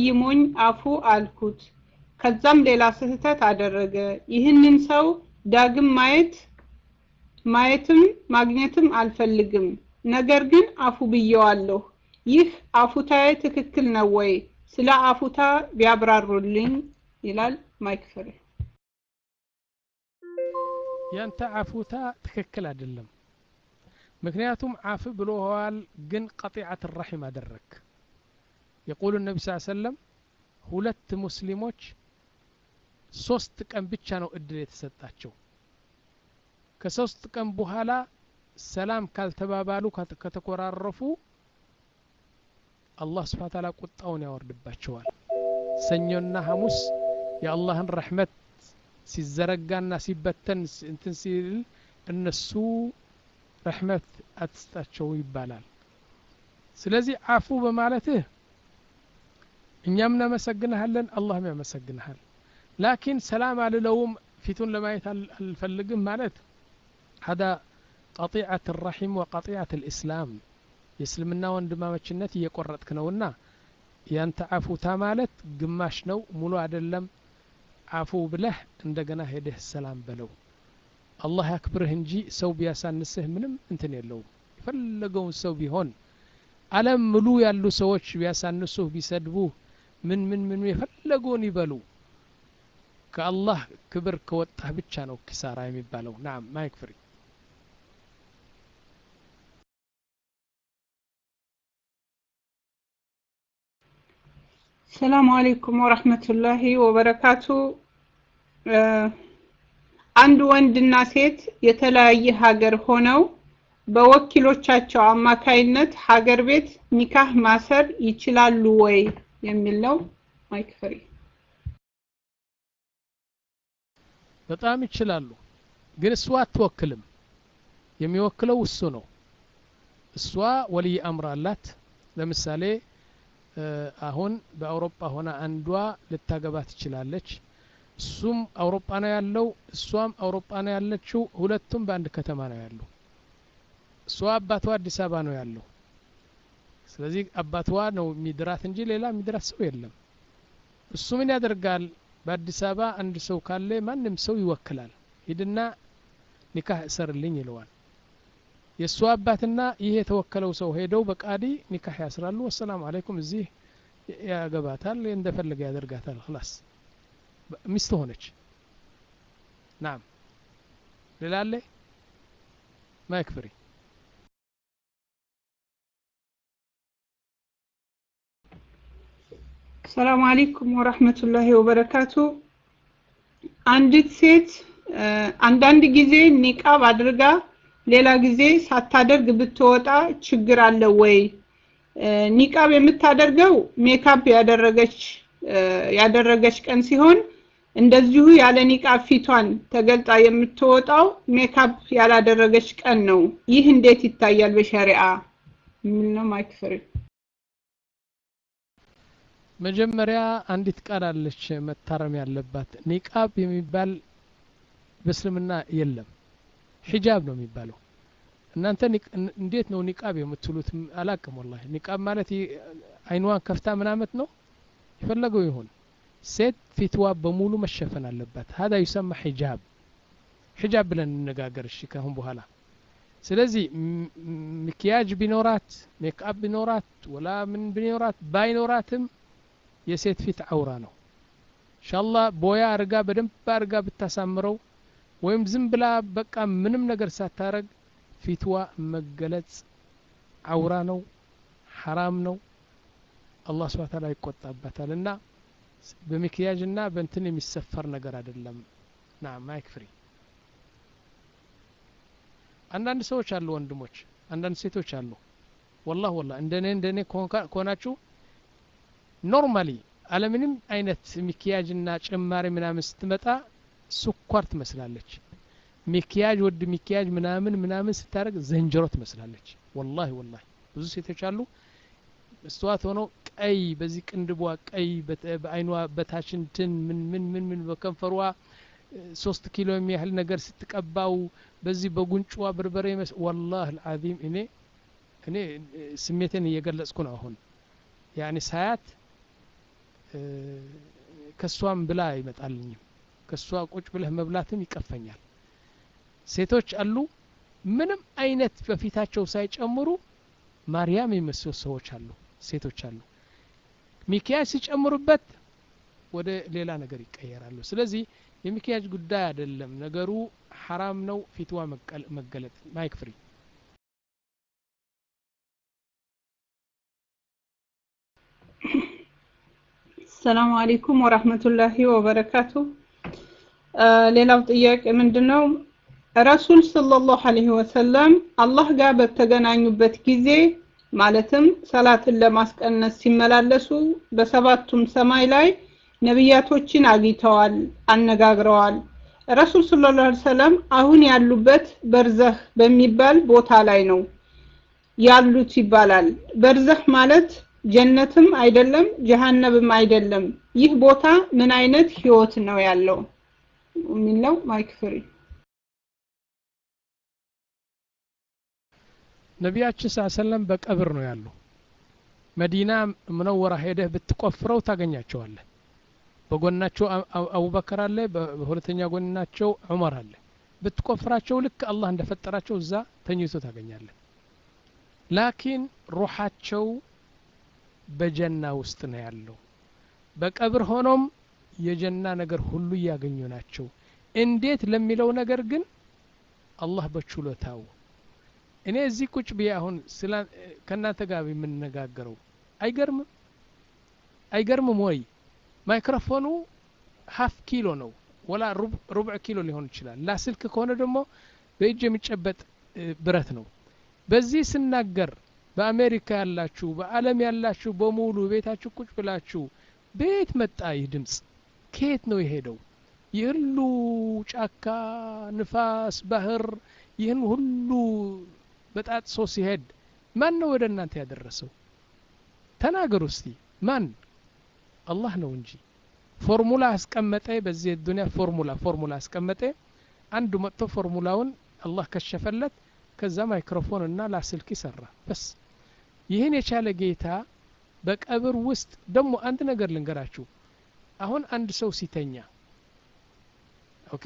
ይሞኝ አፉ አልኩት። ከዛም ሌላ ስህተት አደረገ። ይህንን ሰው ዳግም ማየት ማየትም ማግኘትም አልፈልግም። ነገር ግን አፉ ብየዋለሁ። ይህ አፉታዬ ትክክል ነው ወይ? ስለ አፉታ ቢያብራሩልኝ ይላል ማይክ ፍሬ። ያንተ አፉታ ትክክል አይደለም። ምክንያቱም አፍ ብሎኸዋል፣ ግን ቀጢዓት ራሒም አደረግ። የቁሉ ነቢ ስ ሰለም ሁለት ሙስሊሞች ሶስት ቀን ብቻ ነው እድል የተሰጣቸው። ከሶስት ቀን በኋላ ሰላም ካልተባባሉ ከተኮራረፉ አላህ ስብሓ ታላ ቁጣውን ያወርድባቸዋል። ሰኞና ሐሙስ የአላህን ረሕመት ሲዘረጋና ሲበተን እንትን ሲል እነሱ ረሕመት አትስጣቸው ይባላል። ስለዚህ አፉ በማለትህ እኛም እናመሰግንሃለን፣ አላህም ያመሰግንሃል። ላኪን ሰላም አልለውም ፊቱን ለማየት አልፈልግም ማለት ሀዳ ቀጢዐት ራሒም ወቀጢዐት ልእስላም የእስልምና ወንድማመችነት እየቆረጥክ ነውና ያንተ አፉታ ማለት ግማሽ ነው፣ ሙሉ አይደለም። አፉ ብለህ እንደገና ሄደህ ሰላም በለው። አላህ ያክብርህ እንጂ ሰው ቢያሳንስህ ምንም እንትን የለውም። የፈለገውን ሰው ቢሆን ዓለም ምሉ ያሉ ሰዎች ቢያሳንሱህ ቢሰድቡህ ምን ምን ምን የፈለገውን ይበሉ ከአላህ ክብር ከወጣህ ብቻ ነው ኪሳራ የሚባለው። نعم mic free ሰላሙ አለይኩም ወረህመቱላሂ ወበረካቱ። አንድ ወንድና ሴት የተለያየ ሀገር ሆነው በወኪሎቻቸው አማካይነት ሀገር ቤት ኒካህ ማሰር ይችላሉ ወይ የሚል mic free። በጣም ይችላሉ፣ ግን እሷ አትወክልም። የሚወክለው እሱ ነው። እሷ ወልይ አምር አላት። ለምሳሌ አሁን በአውሮፓ ሆና አንዷ ልታገባ ትችላለች። እሱም አውሮፓ ነው ያለው፣ እሷም አውሮፓ ነው ያለችው። ሁለቱም በአንድ ከተማ ነው ያሉ። እሷ አባቷ አዲስ አበባ ነው ያለው። ስለዚህ አባቷ ነው የሚድራት እንጂ ሌላ የሚድራት ሰው የለም። እሱ ምን ያደርጋል? በአዲስ አበባ አንድ ሰው ካለ ማንም ሰው ይወክላል። ሂድና ኒካህ እሰርልኝ ይለዋል። የእሱ አባትና ይህ የተወከለው ሰው ሄደው በቃዲ ኒካህ ያስራሉ። ወሰላሙ አለይኩም እዚህ ያገባታል፣ እንደፈለገ ያደርጋታል። خلاص ሚስት ሆነች። نعم ሌላ አለ ሰላም አለይኩም ወራህመቱላሂ ወበረካቱ። አንዲት ሴት አንዳንድ ጊዜ ኒቃብ አድርጋ ሌላ ጊዜ ሳታደርግ ብትወጣ ችግር አለው ወይ? ኒቃብ የምታደርገው ሜካፕ ያደረገች ያደረገች ቀን ሲሆን እንደዚሁ ያለ ኒቃብ ፊቷን ተገልጣ የምትወጣው ሜካፕ ያላደረገች ቀን ነው። ይህ እንዴት ይታያል በሸሪዓ? ምን ነው mic free መጀመሪያ አንዲት ቃል አለች መታረም ያለባት። ኒቃብ የሚባል በእስልምና የለም፣ ሒጃብ ነው የሚባለው። እናንተ እንዴት ነው ኒቃብ የምትሉት? አላቅም ወላሂ። ኒቃብ ማለት አይንዋን ከፍታ ምናመት ነው የፈለገው ይሁን። ሴት ፊትዋ በሙሉ መሸፈን አለባት። ሀዳ ይሰማ ሒጃብ ሒጃብ ብለን እንነጋገር እሺ፣ ካሁን በኋላ ስለዚህ مكياج ቢኖራት ሜክአፕ ቢኖራት ወላ ምን ቢኖራት ባይኖራትም የሴት ፊት አውራ ነው። ኢንሻአላህ ቦያ አርጋ በደንብ አርጋ ብታሳምረው ወይም ዝም ብላ በቃ ምንም ነገር ሳታረግ ፊትዋ መገለጽ አውራ ነው፣ ሐራም ነው። አላህ ስብሐ ተዓላ ይቆጣበታል እና በ مكياج እና በእንትን የሚሰፈር ነገር አይደለም። نعم mic free አንዳንድ ሰዎች አሉ ወንድሞች፣ አንዳንድ ሴቶች አሉ። ወላህ ወላህ እንደኔ እንደኔ ከሆናችሁ normally አለምንም አይነት مكياج ና ጭማሪ ምናምን ስትመጣ ስኳር ትመስላለች። مكياج ወድ مكياج ምናምን ምናምን ስታደርግ ዘንጀሮ ትመስላለች። ወላሂ ወላሂ ብዙ ሴቶች አሉ መስተዋት ሆነው ቀይ በዚህ ቅንድቧ ቀይ በአይኗ በታች እንትን ምን ምን ምን ምን በከንፈሯ ሶስት ኪሎ የሚያህል ነገር ስትቀባው በዚህ በጉንጯ በርበሬ መስ ወላህ አልዓዚም እኔ እኔ ስሜቴን እየገለጽኩ ነው። አሁን ያኔ ሳያት ከእሷም ብላ አይመጣልኝም። ከእሷ ቁጭ ብለህ መብላትም ይቀፈኛል። ሴቶች አሉ ምንም አይነት በፊታቸው ሳይጨምሩ ማርያም የሚመስሉ ሰዎች አሉ ሴቶች አሉ። ሚኪያጅ ሲጨምሩበት ወደ ሌላ ነገር ይቀየራሉ። ስለዚህ የ مكياج ጉዳይ አይደለም። ነገሩ ሐራም ነው። ፊትዋ መገለጥ mic free ሰላም አለይኩም ወራህመቱላሂ ወበረካቱ። ሌላው ጥያቄ ምንድነው? ረሱል ሰለላሁ ዐለይሂ ወሰለም አላህ ጋር በተገናኙበት ጊዜ ማለትም ሰላትን ለማስቀነስ ሲመላለሱ በሰባቱም ሰማይ ላይ ነቢያቶችን አግኝተዋል አነጋግረዋል። ረሱል ሰለላሁ ዐለይሂ ወሰለም አሁን ያሉበት በርዘህ በሚባል ቦታ ላይ ነው ያሉት ይባላል። በርዘህ ማለት ጀነትም አይደለም ጀሃነብም አይደለም። ይህ ቦታ ምን አይነት ህይወት ነው ያለው? የሚለው mic free። ነቢያችን ስ ሰለም በቀብር ነው ያሉ። መዲና ምነወራ ሄደህ ብትቆፍረው ታገኛቸዋለህ። በጎናቸው አቡበከር አለ በሁለተኛ ጎናቸው ዑመር አለ። ብትቆፍራቸው ልክ አላህ እንደፈጠራቸው እዛ ተኝቶ ታገኛለህ። ላኪን ሩሓቸው በጀና ውስጥ ነው ያለው። በቀብር ሆኖም የጀና ነገር ሁሉ እያገኙ ናቸው። እንዴት ለሚለው ነገር ግን አላህ በችሎታው። እኔ እዚህ ቁጭ ብዬ አሁን ከእናንተ ጋር የምንነጋገረው አይገርምም? አይገርምም ወይ? ማይክሮፎኑ ሀፍ ኪሎ ነው ወላ ሩብዕ ኪሎ ሊሆን ይችላል። ላስልክ ከሆነ ደግሞ በእጅ የሚጨበጥ ብረት ነው። በዚህ ስናገር በአሜሪካ ያላችሁ በአለም ያላችሁ በሙሉ ቤታችሁ ቁጭ ብላችሁ ቤት መጣ ይህ ድምፅ ከየት ነው የሄደው? ይህ ሁሉ ጫካ ንፋስ ባህር ይህን ሁሉ በጣጥሶ ሲሄድ ማን ነው ወደ እናንተ ያደረሰው? ተናገሩ እስቲ። ማን? አላህ ነው እንጂ። ፎርሙላ አስቀመጠ በዚህ ዱንያ formula formula አስቀመጠ። አንዱ መጥቶ ፎርሙላውን አላህ ከሸፈለት ከዛ ማይክሮፎን እና ላስልክ ይሰራ بس ይህን የቻለ ጌታ በቀብር ውስጥ ደግሞ አንድ ነገር ልንገራችሁ። አሁን አንድ ሰው ሲተኛ okay?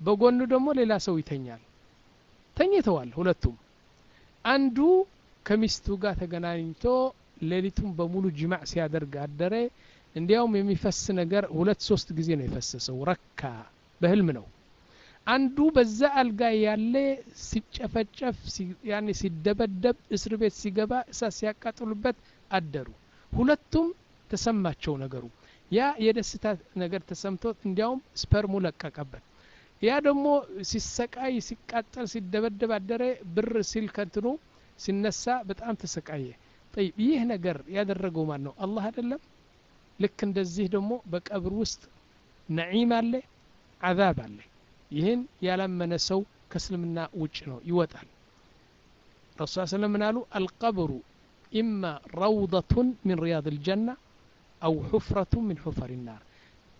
በጎኑ ደግሞ ሌላ ሰው ይተኛል። ተኝተዋል ሁለቱም። አንዱ ከሚስቱ ጋር ተገናኝቶ ሌሊቱን በሙሉ ጅማዕ ሲያደርግ አደረ። እንዲያውም የሚፈስ ነገር ሁለት ሶስት ጊዜ ነው የፈሰሰው። ረካ! በህልም ነው አንዱ በዛ አልጋ ያለ ሲጨፈጨፍ ያኔ ሲደበደብ እስር ቤት ሲገባ እሳት ሲያቃጥሉበት አደሩ። ሁለቱም ተሰማቸው ነገሩ። ያ የደስታ ነገር ተሰምቶት እንዲያውም ስፐርሙ ለቀቀበት። ያ ደግሞ ሲሰቃይ ሲቃጠል ሲደበደብ አደረ። ብር ሲል ከንትኑ ሲነሳ በጣም ተሰቃየ። ጠይብ ይህ ነገር ያደረገው ማን ነው አላህ አይደለም? ልክ እንደዚህ ደግሞ በቀብር ውስጥ ነዒም አለ አዛብ አለ ይህን ያላመነ ሰው ከእስልምና ውጭ ነው ይወጣል። ረሱ ስለም ምን አሉ? القبر إما روضة من رياض الجنة أو حفرة من حفر النار።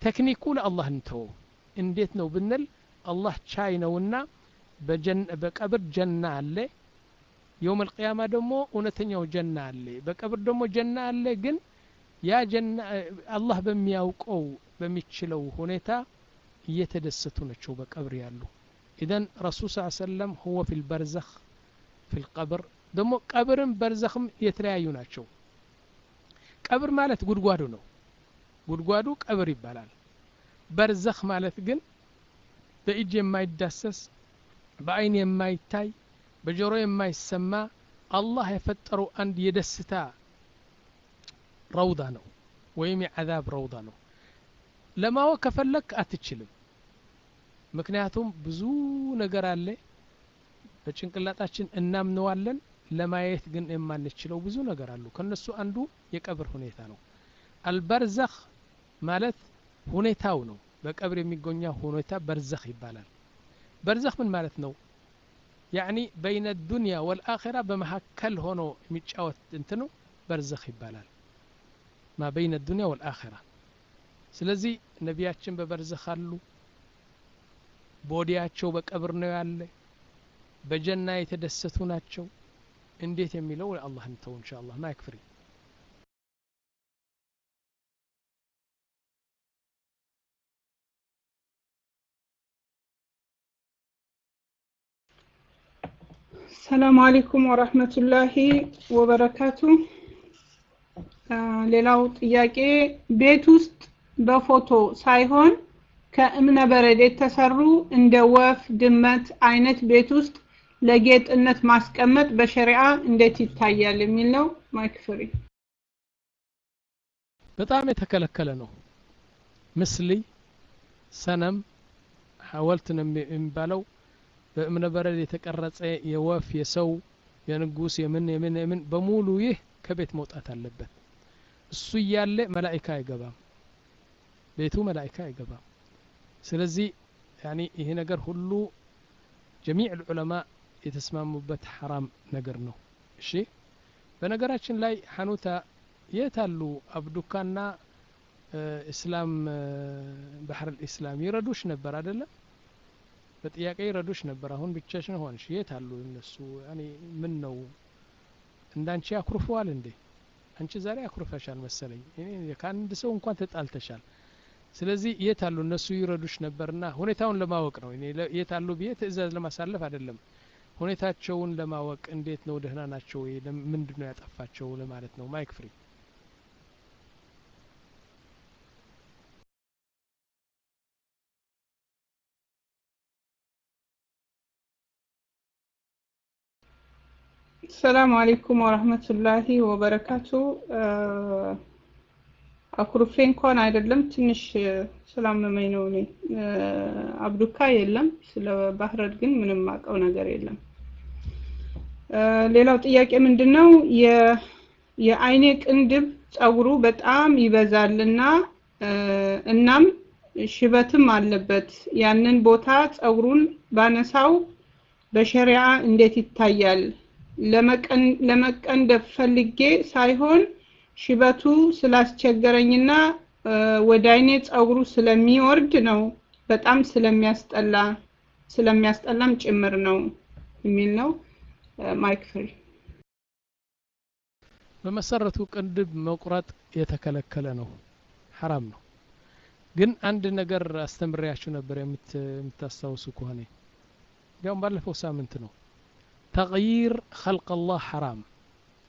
ቴክኒኩ ለአላህ እንተወው እንዴት ነው ብንል አላህ ቻይ ነውና በቀብር ጀና አለ يوم القيامة ደግሞ እውነተኛው ጀና አለ። በቀብር ደግሞ ጀና አለ ግን ያ ጀና አላህ በሚያውቀው በሚችለው ሁኔታ እየተደሰቱ ናቸው በቀብር ያሉ። ኢዘን ረሱል ስ ሰለም ሁወ ፊ ልበርዘኽ ፊ ልቀብር ደግሞ ቀብርም በርዘኽም የተለያዩ ናቸው። ቀብር ማለት ጉድጓዱ ነው። ጉድጓዱ ቀብር ይባላል። በርዘኽ ማለት ግን በእጅ የማይዳሰስ በአይን የማይታይ በጆሮ የማይሰማ አላህ የፈጠረው አንድ የደስታ ረውዳ ነው ወይም የዓዛብ ረውዳ ነው ለማወቅ ከፈለክ አትችልም። ምክንያቱም ብዙ ነገር አለ በጭንቅላጣችን እናምነዋለን ለማየት ግን የማንችለው ብዙ ነገር አሉ። ከነሱ አንዱ የቀብር ሁኔታ ነው። አልበርዘኽ ማለት ሁኔታው ነው። በቀብር የሚገኛ ሁኔታ በርዘኽ ይባላል። በርዘኽ ምን ማለት ነው? ያዕኒ በይነ ዱንያ ወልአኺራ በመካከል ሆኖ የሚጫወት እንትኑ በርዘኽ ይባላል። ማ በይነ ዱንያ ወልአኺራ ስለዚህ ነቢያችን በበርዘህ አሉ። ቦዲያቸው በቀብር ነው ያለ። በጀና የተደሰቱ ናቸው። እንዴት የሚለው አላህ እንተው እንሻ አላህ ሰላም አሌይኩም ወረህመቱላሂ ወበረካቱ። ሌላው ጥያቄ ቤት ውስጥ በፎቶ ሳይሆን ከእብነ በረድ የተሰሩ እንደ ወፍ፣ ድመት አይነት ቤት ውስጥ ለጌጥነት ማስቀመጥ በሸሪዓ እንዴት ይታያል የሚል ነው። ማይክ በጣም የተከለከለ ነው። ምስሊ፣ ሰነም፣ ሐወልት ነው የሚባለው በእብነ በረድ የተቀረጸ የወፍ፣ የሰው፣ የንጉስ፣ የምን የምን የምን በሙሉ ይህ ከቤት መውጣት አለበት። እሱ እያለ መላኢካ አይገባም፣ ቤቱ መላኢካ አይገባም። ስለዚህ ያኒ ይሄ ነገር ሁሉ ጀሚዕ ዑለማ የተስማሙበት ሐራም ነገር ነው። እሺ በነገራችን ላይ ሐኑታ የት አሉ አብዱካና እስላም ባህር ኢስላም ይረዱሽ ነበር አይደለም? በጥያቄ ይረዱሽ ነበር። አሁን ብቻሽን ሆንሽ። የት አሉ እነሱ? ያኔ ምን ነው እንዳንቺ ያኩርፈዋል እንዴ? አንቺ ዛሬ ያኩርፈሻል መሰለኝ። ከአንድ ሰው እንኳን ተጣልተሻል። ስለዚህ የት አሉ እነሱ ይረዱሽ ነበርና ሁኔታውን ለማወቅ ነው። እኔ የት አሉ ብዬ ትእዛዝ ለማሳለፍ አይደለም። ሁኔታቸውን ለማወቅ እንዴት ነው ደህና ናቸው ወይ ነው ያጠፋቸው ለማለት ነው። mic free ሰላም አለይኩም ወራህመቱላሂ ወበረካቱ። አኩርፌ እንኳን አይደለም ትንሽ ስላመመኝ ነው። እኔ አብዱካ የለም። ስለ ባህረድ ግን ምንም አውቀው ነገር የለም። ሌላው ጥያቄ ምንድነው የአይኔ ቅንድብ ጸጉሩ በጣም ይበዛልና እናም ሽበትም አለበት። ያንን ቦታ ጸጉሩን ባነሳው በሸሪዓ እንዴት ይታያል? ለመቀንደብ ፈልጌ ሳይሆን ሽበቱ ስላስቸገረኝና ወደ አይኔ ጸጉሩ ስለሚወርድ ነው። በጣም ስለሚያስጠላ ስለሚያስጠላም ጭምር ነው የሚል ነው። mic free። በመሰረቱ ቅንድብ መቁረጥ የተከለከለ ነው፣ ሐራም ነው። ግን አንድ ነገር አስተምሬያችሁ ነበር የምታስታውሱ ከሆነ እንዲያውም ባለፈው ሳምንት ነው። تغيير خلق الله حرام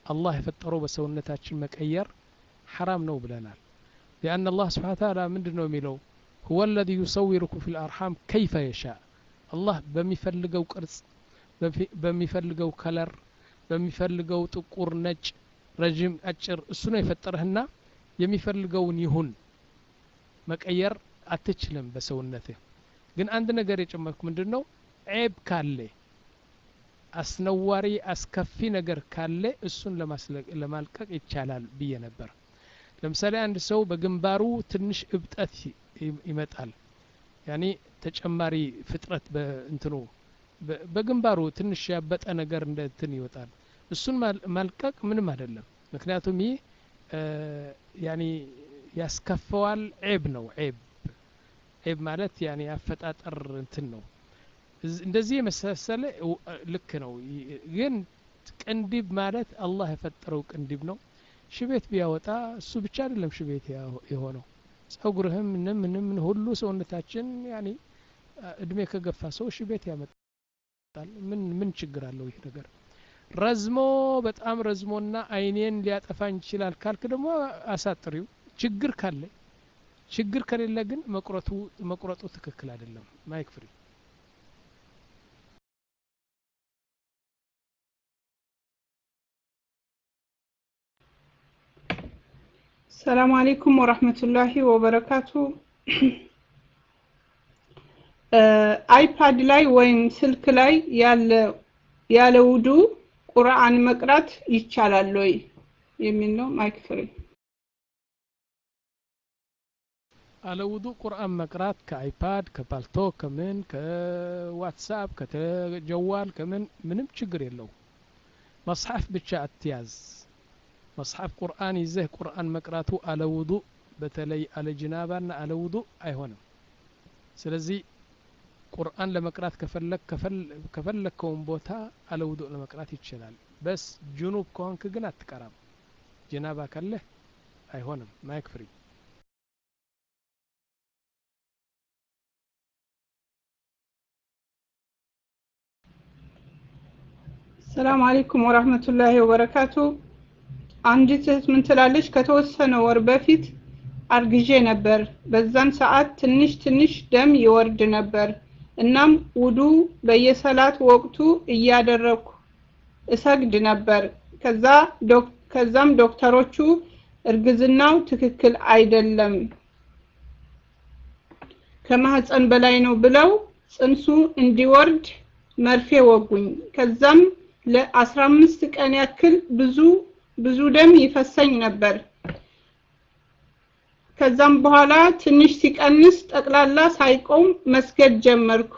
አላህ የፈጠረው በሰውነታችን መቀየር ሐራም ነው ብለናል። لأن الله سبحانه تعالى ምንድን ነው የሚለው هو الذي يصوركم في الأرحام كيف يشاء አላህ በሚፈልገው ቅርጽ በሚፈልገው color በሚፈልገው ጥቁር፣ ነጭ፣ ረዥም፣ አጭር እሱ ነው የፈጠረህና የሚፈልገውን ይሁን መቀየር አትችልም በሰውነትህ። ግን አንድ ነገር የጨመርኩ ምንድን ነው عيب ካለ አስነዋሪ አስከፊ ነገር ካለ እሱን ለማልቀቅ ይቻላል ብዬ ነበር። ለምሳሌ አንድ ሰው በግንባሩ ትንሽ እብጠት ይመጣል። ያኔ ተጨማሪ ፍጥረት በእንትኑ በግንባሩ ትንሽ ያበጠ ነገር እንደ እንትን ይወጣል። እሱን ማልቀቅ ምንም አይደለም። ምክንያቱም ይህ ያኔ ያስከፈዋል። ዔብ ነው። ዔብ ዔብ ማለት ያኔ አፈጣጠር እንትን ነው። እንደዚህ የመሳሰለ ልክ ነው። ግን ቅንዲብ ማለት አላህ የፈጠረው ቅንዲብ ነው። ሽቤት ቢያወጣ እሱ ብቻ አይደለም ሽቤት የሆነው ጸጉርህም ምንም ሁሉ ሰውነታችን ያኔ እድሜ ከገፋ ሰው ሽቤት ያመጣል። ምን ምን ችግር አለው ይህ ነገር? ረዝሞ በጣም ረዝሞና አይኔን ሊያጠፋኝ ይችላል ካልክ ደግሞ አሳጥሪው ችግር ካለ ችግር ከሌለ ግን መቁረጡ ትክክል አይደለም። mic free سلام عليكم ورحمة الله وبركاته። አይፓድ ላይ ወይም ስልክ ላይ ያለ ውዱ ቁርአን መቅራት ይቻላል ወይ የሚል ነው። mic free። አለ ውዱ ቁርአን መቅራት ከአይፓድ ከፓልቶክ ከምን ከዋትሳፕ ከ جوال ከምን ምንም ችግር የለው። መጽሐፍ ብቻ አትያዝ። መጽሐፍ ቁርአን ይዘህ ቁርአን መቅራቱ አለ ውዱእ በተለይ አለ ጅናባና አለ ውዱእ አይሆንም። ስለዚህ ቁርአን ለመቅራት ከፈለግ ከፈለግከውን ቦታ አለ ውዱእ ለመቅራት ይችላል። بس جنب ከሆንክ ግን አትቀራም። ጅናባ ካለህ አይሆንም። mic free ሰላም አለይኩም ወራህመቱላሂ ወበረካቱ። አንዲት እህት ምን ትላለች? ከተወሰነ ወር በፊት አርግዤ ነበር። በዛን ሰዓት ትንሽ ትንሽ ደም ይወርድ ነበር። እናም ውዱ በየሰላት ወቅቱ እያደረኩ እሰግድ ነበር። ከዛ ከዛም ዶክተሮቹ እርግዝናው ትክክል አይደለም ከማህፀን በላይ ነው ብለው ጽንሱ እንዲወርድ መርፌ ወጉኝ። ከዛም ለአስራ አምስት ቀን ያክል ብዙ ብዙ ደም ይፈሰኝ ነበር። ከዛም በኋላ ትንሽ ሲቀንስ ጠቅላላ ሳይቆም መስገድ ጀመርኩ።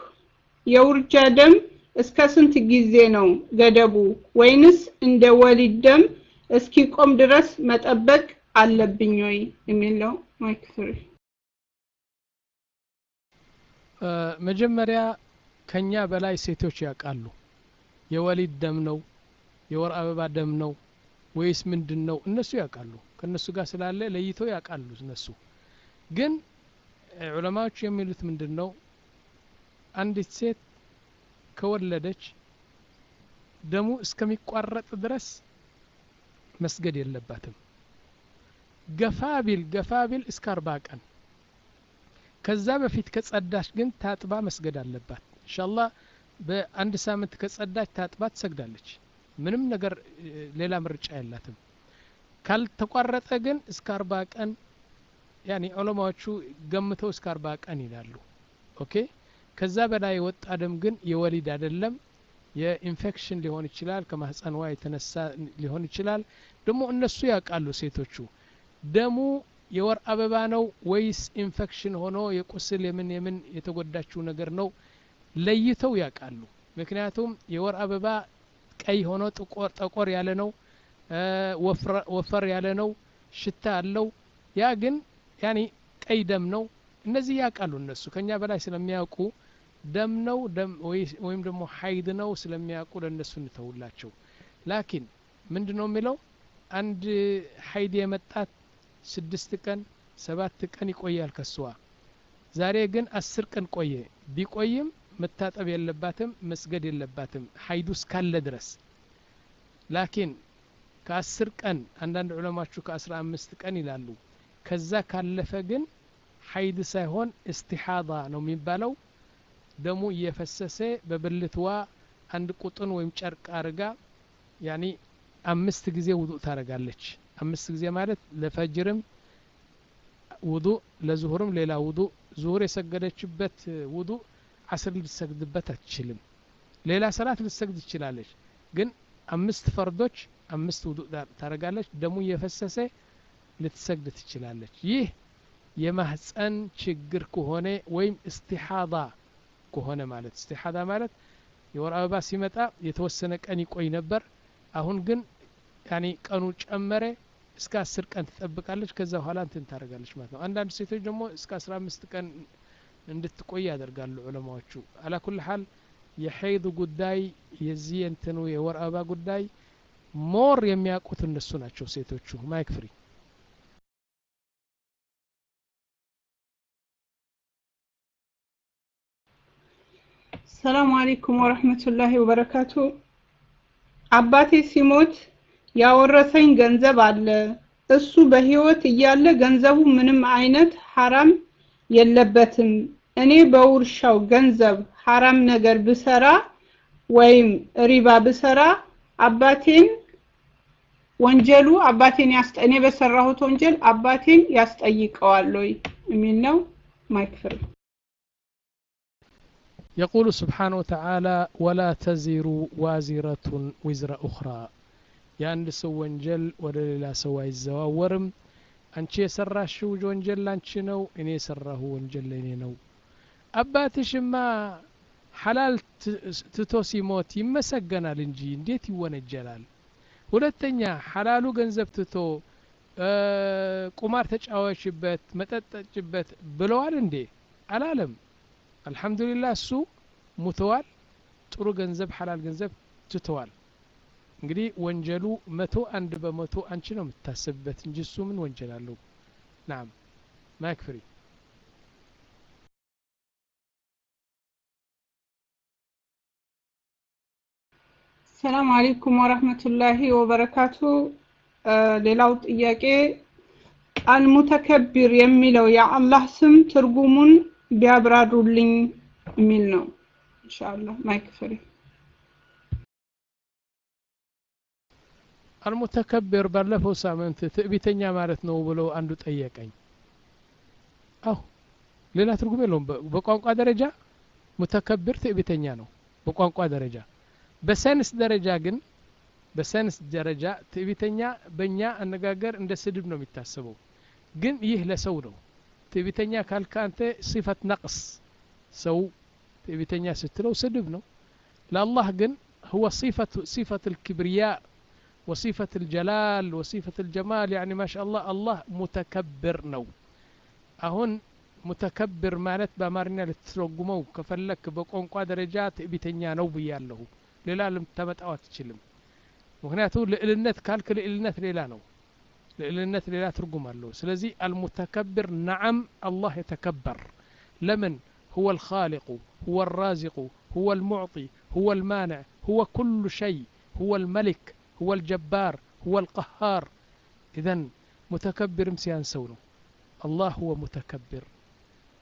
የውርጃ ደም እስከ ስንት ጊዜ ነው ገደቡ? ወይንስ እንደ ወሊድ ደም እስኪቆም ድረስ መጠበቅ አለብኝ ወይ የሚለው mic free መጀመሪያ ከኛ በላይ ሴቶች ያውቃሉ። የወሊድ ደም ነው የወር አበባ ደም ነው ወይስ ምንድን ነው? እነሱ ያውቃሉ። ከእነሱ ጋር ስላለ ለይተው ያውቃሉ። እነሱ ግን ዑለማዎች የሚሉት ምንድን ነው? አንዲት ሴት ከወለደች ደሙ እስከሚቋረጥ ድረስ መስገድ የለባትም። ገፋ ቢል ገፋ ቢል እስከ አርባ ቀን ከዛ በፊት ከጸዳች ግን ታጥባ መስገድ አለባት። ኢንሻአላህ በአንድ ሳምንት ከጸዳች ታጥባ ትሰግዳለች። ምንም ነገር ሌላ ምርጫ የላትም። ካልተቋረጠ ግን እስከ አርባ ቀን ያኔ ዑለማዎቹ ገምተው እስከ አርባ ቀን ይላሉ። okay ከዛ በላይ የወጣ ደም ግን የወሊድ አይደለም፣ የኢንፌክሽን ሊሆን ይችላል፣ ከማህፀንዋ የተነሳ ሊሆን ይችላል። ደግሞ እነሱ ያውቃሉ ሴቶቹ ደሙ የወር አበባ ነው ወይስ ኢንፌክሽን ሆኖ የቁስል የምን የምን የተጎዳችው ነገር ነው ለይተው ያውቃሉ። ምክንያቱም የወር አበባ ቀይ ሆኖ ጠቆር ያለ ነው፣ ወፈር ያለ ነው፣ ሽታ አለው። ያ ግን ያኔ ቀይ ደም ነው። እነዚህ ያውቃሉ እነሱ ከኛ በላይ ስለሚያውቁ ደም ነው ወይም ደግሞ حيض ነው ስለሚያውቁ ለእነሱ እንተውላቸው። لكن ምንድን ነው የሚለው አንድ حيض የመጣት ስድስት ቀን ሰባት ቀን ይቆያል ከስዋ ዛሬ ግን አስር ቀን ቆየ። ቢቆይም መታጠብ የለባትም መስገድ የለባትም ሀይዱ እስካለ ድረስ። لكن ከአስር ቀን አንዳንድ ዑለማችሁ ከአስራ አምስት ቀን ይላሉ። ከዛ ካለፈ ግን ሀይድ ሳይሆን እስቲሓዳ ነው የሚባለው። ደሙ እየፈሰሰ በብልትዋ አንድ ቁጥን ወይም ጨርቅ አርጋ ያኒ አምስት ጊዜ ውዱእ ታደርጋለች። አምስት ጊዜ ማለት ለፈጅርም ውዱእ ለዙሁርም ሌላ ውዱእ ዙሁር የሰገደችበት ውዱእ አስር ልትሰግድበት አትችልም። ሌላ ሰላት ልትሰግድ ትችላለች። ግን አምስት ፈርዶች አምስት ውዱእ ታደርጋለች። ደሙ እየፈሰሰ ልትሰግድ ትችላለች። ይህ የማህፀን ችግር ከሆነ ወይም እስቲሓዳ ከሆነ ማለት እስቲሓዳ ማለት የወር አበባ ሲመጣ የተወሰነ ቀን ይቆይ ነበር። አሁን ግን ያኔ ቀኑ ጨመረ። እስከ አስር ቀን ትጠብቃለች። ከዛ በኋላ እንትን ታደርጋለች ማለት ነው። አንዳንድ ሴቶች ደግሞ እስከ አስራ አምስት ቀን እንድትቆይ ያደርጋሉ ዑለማዎቹ። አላኩል ሀል የሐይድ ጉዳይ የዚህ እንትኑ የወር አበባ ጉዳይ more የሚያውቁት እነሱ ናቸው ሴቶቹ። mic free سلام عليكم ورحمة الله وبركاته። አባቴ ሲሞት ያወረሰኝ ገንዘብ አለ። እሱ በህይወት እያለ ገንዘቡ ምንም አይነት ሐራም የለበትም። እኔ በውርሻው ገንዘብ ሐራም ነገር ብሰራ ወይም ሪባ ብሰራ አባቴን ወንጀሉ አባቴን ያስጠ እኔ በሰራሁት ወንጀል አባቴን ያስጠይቀዋል ወይ የሚል ነው። ማይክ ፍሪ يقول سبحانه وتعالى ولا تزر وازرة وزر أخرى የአንድ ሰው ወንጀል ወደ ሌላ ሰው አይዘዋወርም። አንቺ የሰራሽው ወንጀል ላንቺ ነው፣ እኔ የሰራሁ ወንጀል ለእኔ ነው። አባትሽማ ሐላል ትቶ ሲሞት ይመሰገናል እንጂ እንዴት ይወነጀላል? ሁለተኛ ሐላሉ ገንዘብ ትቶ ቁማር ተጫዋችበት፣ መጠጠጭበት ብለዋል እንዴ? አላለም። አልሐምዱሊላህ እሱ ሙተዋል። ጥሩ ገንዘብ ሐላል ገንዘብ ትተዋል። እንግዲህ ወንጀሉ መቶ አንድ በመቶ አንቺ ነው የምታስብበት እንጂ እሱ ምን ወንጀል አለው? نعم mic سلام عليكم ورحمة الله وبركاته። ሌላው ጥያቄ ቃል متكبر የሚለው የአላህ ስም ትርጉሙን ቢያብራሩልኝ የሚል ነው። ኢንሻአላህ mic free። المتكبر ባለፈው ሳምንት ትዕቢተኛ ማለት ነው ብሎ አንዱ ጠየቀኝ። አሁ ሌላ ትርጉም የለውም። በቋንቋ ደረጃ متكبر ትዕቢተኛ ነው በቋንቋ ደረጃ። በሳይንስ ደረጃ ግን በሳይንስ ደረጃ ትዕቢተኛ በእኛ አነጋገር እንደ ስድብ ነው የሚታሰበው። ግን ይህ ለሰው ነው። ትዕቢተኛ ካልካ አንተ ሲፈት ነቅስ ሰው ትዕቢተኛ ስትለው ስድብ ነው። ለአላህ ግን هو صفة صفة الكبرياء وصفة الجلال وصفة الجمال يعني ما شاء الله الله متكبر ነው አሁን ሙተከብር ማለት በአማርኛ ልትተረጉመው ከፈለክ በቋንቋ ደረጃ ትዕቢተኛ ነው ብያለሁ። ሌላ ልታመጣው አትችልም። ምክንያቱም ልዕልነት ካልክ ልዕልነት ሌላ ነው። ልዕልነት ሌላ ትርጉም አለው። ስለዚህ አልሙተከብር ነዓም አላህ የተከበር ለምን هو الخالق هو الرازق هو المعطي هو المانع هو كل شيء هو الملك هو الجبار هو القهار إذا متكبر ሲያንሰው ነው አላህ ሁወ ሙተከብር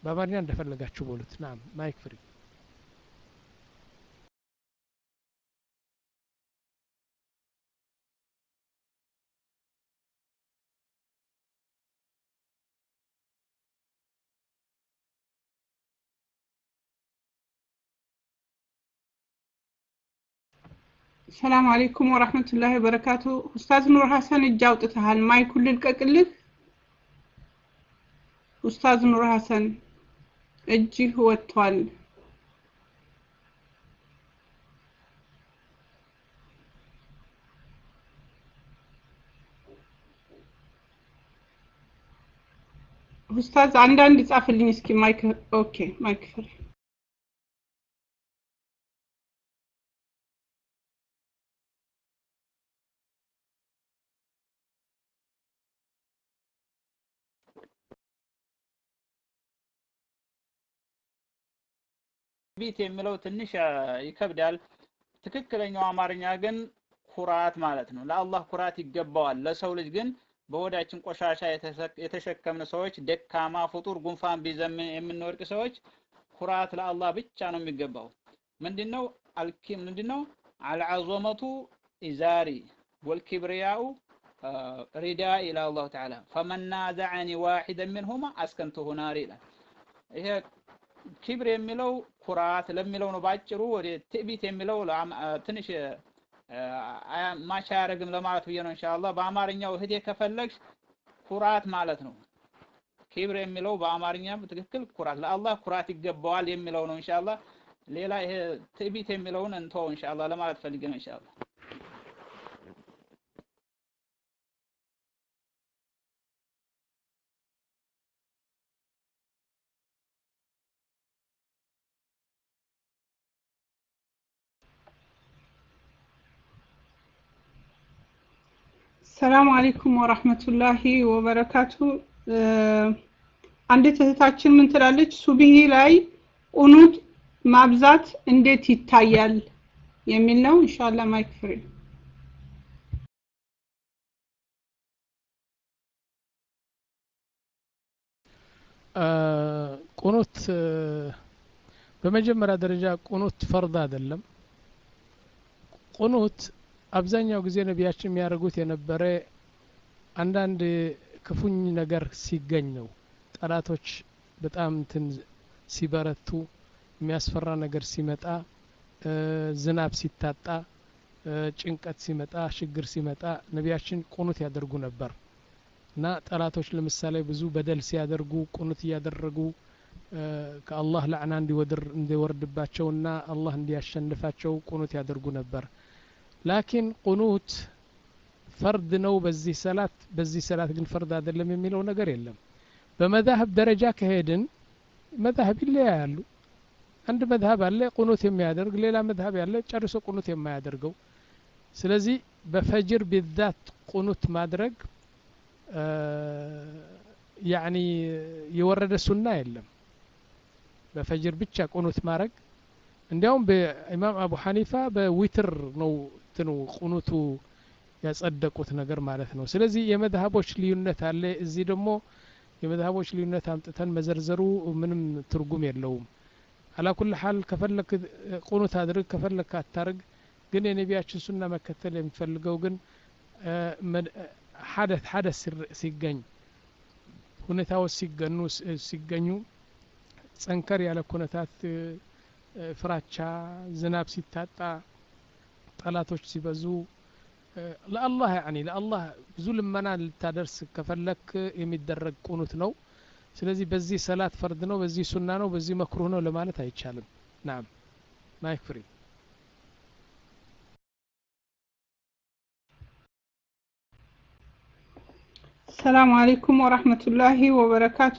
በአማርኛ እንደፈለጋችሁ በሉት ናም ማይክ ፍሪ سلام عليكم ورحمة الله وبركاته። ኡስታዝ ኑር ሀሰን እጅ አውጥተሃል። ማይኩን ልልቀቅልህ። ኡስታዝ ኑር ሀሰን እጅህ ወጥቷል። ኡስታዝ አንዳንድ ጻፍልኝ እስኪ mic okay mic free ቤት የሚለው ትንሽ ይከብዳል። ትክክለኛው አማርኛ ግን ኩራት ማለት ነው። ለአላህ ኩራት ይገባዋል። ለሰው ልጅ ግን በሆዳችን ቆሻሻ የተሸከምን ሰዎች፣ ደካማ ፍጡር፣ ጉንፋን ቢዘም የምንወድቅ ሰዎች ኩራት ለአላህ ብቻ ነው የሚገባው። ምንድነው አልኪም ምንድነው አልዓዘመቱ ኢዛሪ ወልኪብሪያኡ ሪዳ ኢላ አላሁ ተዓላ ፈመን ናዘዐኒ ዋሂደን ሚንሁማ አስከንቱሁ ናር ይላል። ይሄ ኪብር የሚለው ኩራት ለሚለው ነው ባጭሩ። ወደ ትዕቢት የሚለው ትንሽ ማቻ አያደርግም ለማለት ብዬ ነው። ኢንሻአላህ በአማርኛው እህቴ ከፈለግሽ ኩራት ማለት ነው። ኪብር የሚለው በአማርኛ ትክክል ኩራት ለአላህ ኩራት ይገባዋል የሚለው ነው። ኢንሻአላህ ሌላ ይሄ ትዕቢት የሚለውን እንተው ኢንሻአላህ ለማለት ነው። ኢንሻአላህ سلام عليكم ورحمة الله وبركاته። አንዲት እህታችን ምን ትላለች? ሱብሂ ላይ ቁኑት ማብዛት እንዴት ይታያል የሚል ነው። ኢንሻአላህ mic free። ቁኑት በመጀመሪያ ደረጃ ቁኑት ፈርድ አይደለም። ቁኑት አብዛኛው ጊዜ ነቢያችን የሚያደርጉት የነበረ አንዳንድ ክፉኝ ነገር ሲገኝ ነው። ጠላቶች በጣም እንትን ሲበረቱ፣ የሚያስፈራ ነገር ሲመጣ፣ ዝናብ ሲታጣ፣ ጭንቀት ሲመጣ፣ ችግር ሲመጣ ነቢያችን ቁኑት ያደርጉ ነበር እና ጠላቶች ለምሳሌ ብዙ በደል ሲያደርጉ ቁኑት እያደረጉ ከአላህ ላዕና እንዲወርድባቸውና አላህ እንዲያሸንፋቸው ቁኑት ያደርጉ ነበር። ላኪን ቁኑት ፈርድ ነው በዚህ ሰላት በዚህ ሰላት ግን ፈርድ አይደለም የሚለው ነገር የለም። በመዛህብ ደረጃ ከሄድን መዛህብ ይለያያሉ። አንድ መዝሀብ አለ ቁኑት የሚያደርግ ሌላ መዝሀብ ያለ ጨርሶ ቁኑት የማያደርገው። ስለዚህ በፈጅር ቢዛት ቁኑት ማድረግ ያኒ የወረደ ሱና የለም። በፈጅር ብቻ ቁኑት ማድረግ እንዲያውም በኢማም አቡ ሐኒፋ በዊትር ነው እንትኑ ቁኑቱ ያጸደቁት ነገር ማለት ነው። ስለዚህ የመድሀቦች ልዩነት አለ። እዚህ ደግሞ የመድሀቦች ልዩነት አምጥተን መዘርዘሩ ምንም ትርጉም የለውም። አላኩል ሀል ከፈለክ ቁኑት አድርግ ከፈለክ አታርግ። ግን የነቢያችን ሱና መከተል የሚፈልገው ግን ሀደት ሀደት ሲገኝ ሁኔታዎች ሲገኑ ሲገኙ ጠንከር ያለ ኩነታት ፍራቻ ዝናብ ሲታጣ ጠላቶች ሲበዙ ለአላህ يعني ለአላህ ብዙ ልመና ልታደርስ ከፈለክ የሚደረግ ቁኑት ነው። ስለዚህ በዚህ ሰላት ፈርድ ነው በዚህ ሱና ነው በዚህ መክሩህ ነው ለማለት አይቻልም። نعم። mic free። سلام عليكم ورحمة الله وبركاته።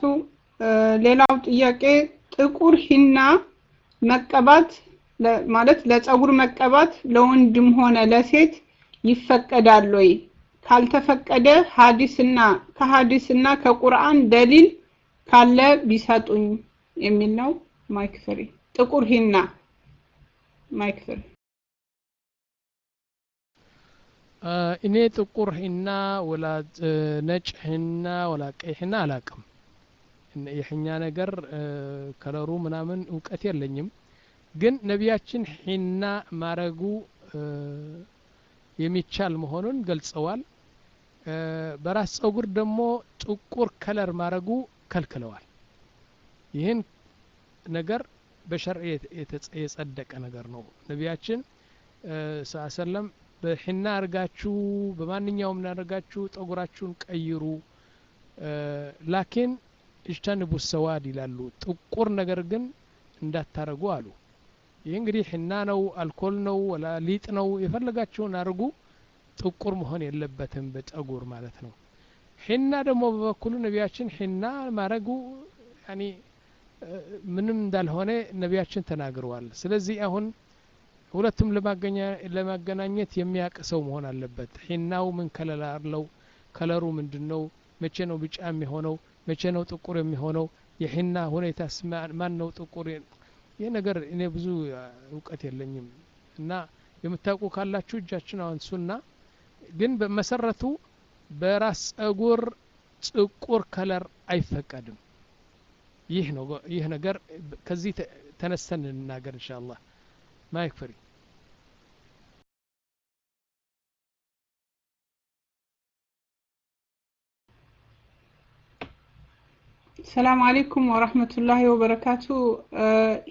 ሌላው ጥያቄ ጥቁር ሂና መቀባት ማለት ለጸጉር መቀባት ለወንድም ሆነ ለሴት ይፈቀዳል ወይ? ካልተፈቀደ ሀዲስና ከሀዲስና ከቁርአን ደሊል ካለ ቢሰጡኝ የሚል ነው። mic free። ጥቁር ሂና። mic free። እኔ ጥቁር ሂና ወላ ነጭ ሂና ወላ ቀይ ሂና አላቅም የሕኛ ነገር ከለሩ ምናምን እውቀት የለኝም። ግን ነቢያችን ሂና ማረጉ የሚቻል መሆኑን ገልጸዋል። በራስ ጸጉር ደግሞ ጥቁር ከለር ማረጉ ከልክለዋል። ይህን ነገር በሸርዕ የጸደቀ ነገር ነው። ነቢያችን ሰለም በሒና አርጋችሁ በማንኛውም እናደርጋችሁ ጠጉራችሁን ቀይሩ። ላኪን እጅተንቡ ሰዋድ ይላሉ። ጥቁር ነገር ግን እንዳታረጉ አሉ። ይህ እንግዲህ ሒና ነው አልኮል ነው ወላ ሊጥ ነው። የፈለጋችሁን አድርጉ ጥቁር መሆን የለበትም በጸጉር ማለት ነው። ሒና ደግሞ በበኩሉ ነቢያችን ሒና ማድረጉ ያኒ ምንም እንዳልሆነ ነቢያችን ተናግረዋል። ስለዚህ አሁን ሁለቱም ለማገናኘት የሚያቅ ሰው መሆን አለበት። ሒናው ምን ከለላ አለው? ከለሩ ምንድን ነው መቼ ነው ቢጫ የሚሆነው መቼ ነው ጥቁር የሚሆነው? የሒና ሁኔታስ ማን ነው ጥቁር ይህ ነገር እኔ ብዙ እውቀት የለኝም። እና የምታውቁ ካላችሁ እጃችን አንሱና። ግን በመሰረቱ በራስ ጸጉር ጥቁር color አይፈቀድም። ይህ ነገር ከዚህ ተነስተን እንናገር ኢንሻአላህ። mic free سلام عليكم ورحمة الله وبركاته።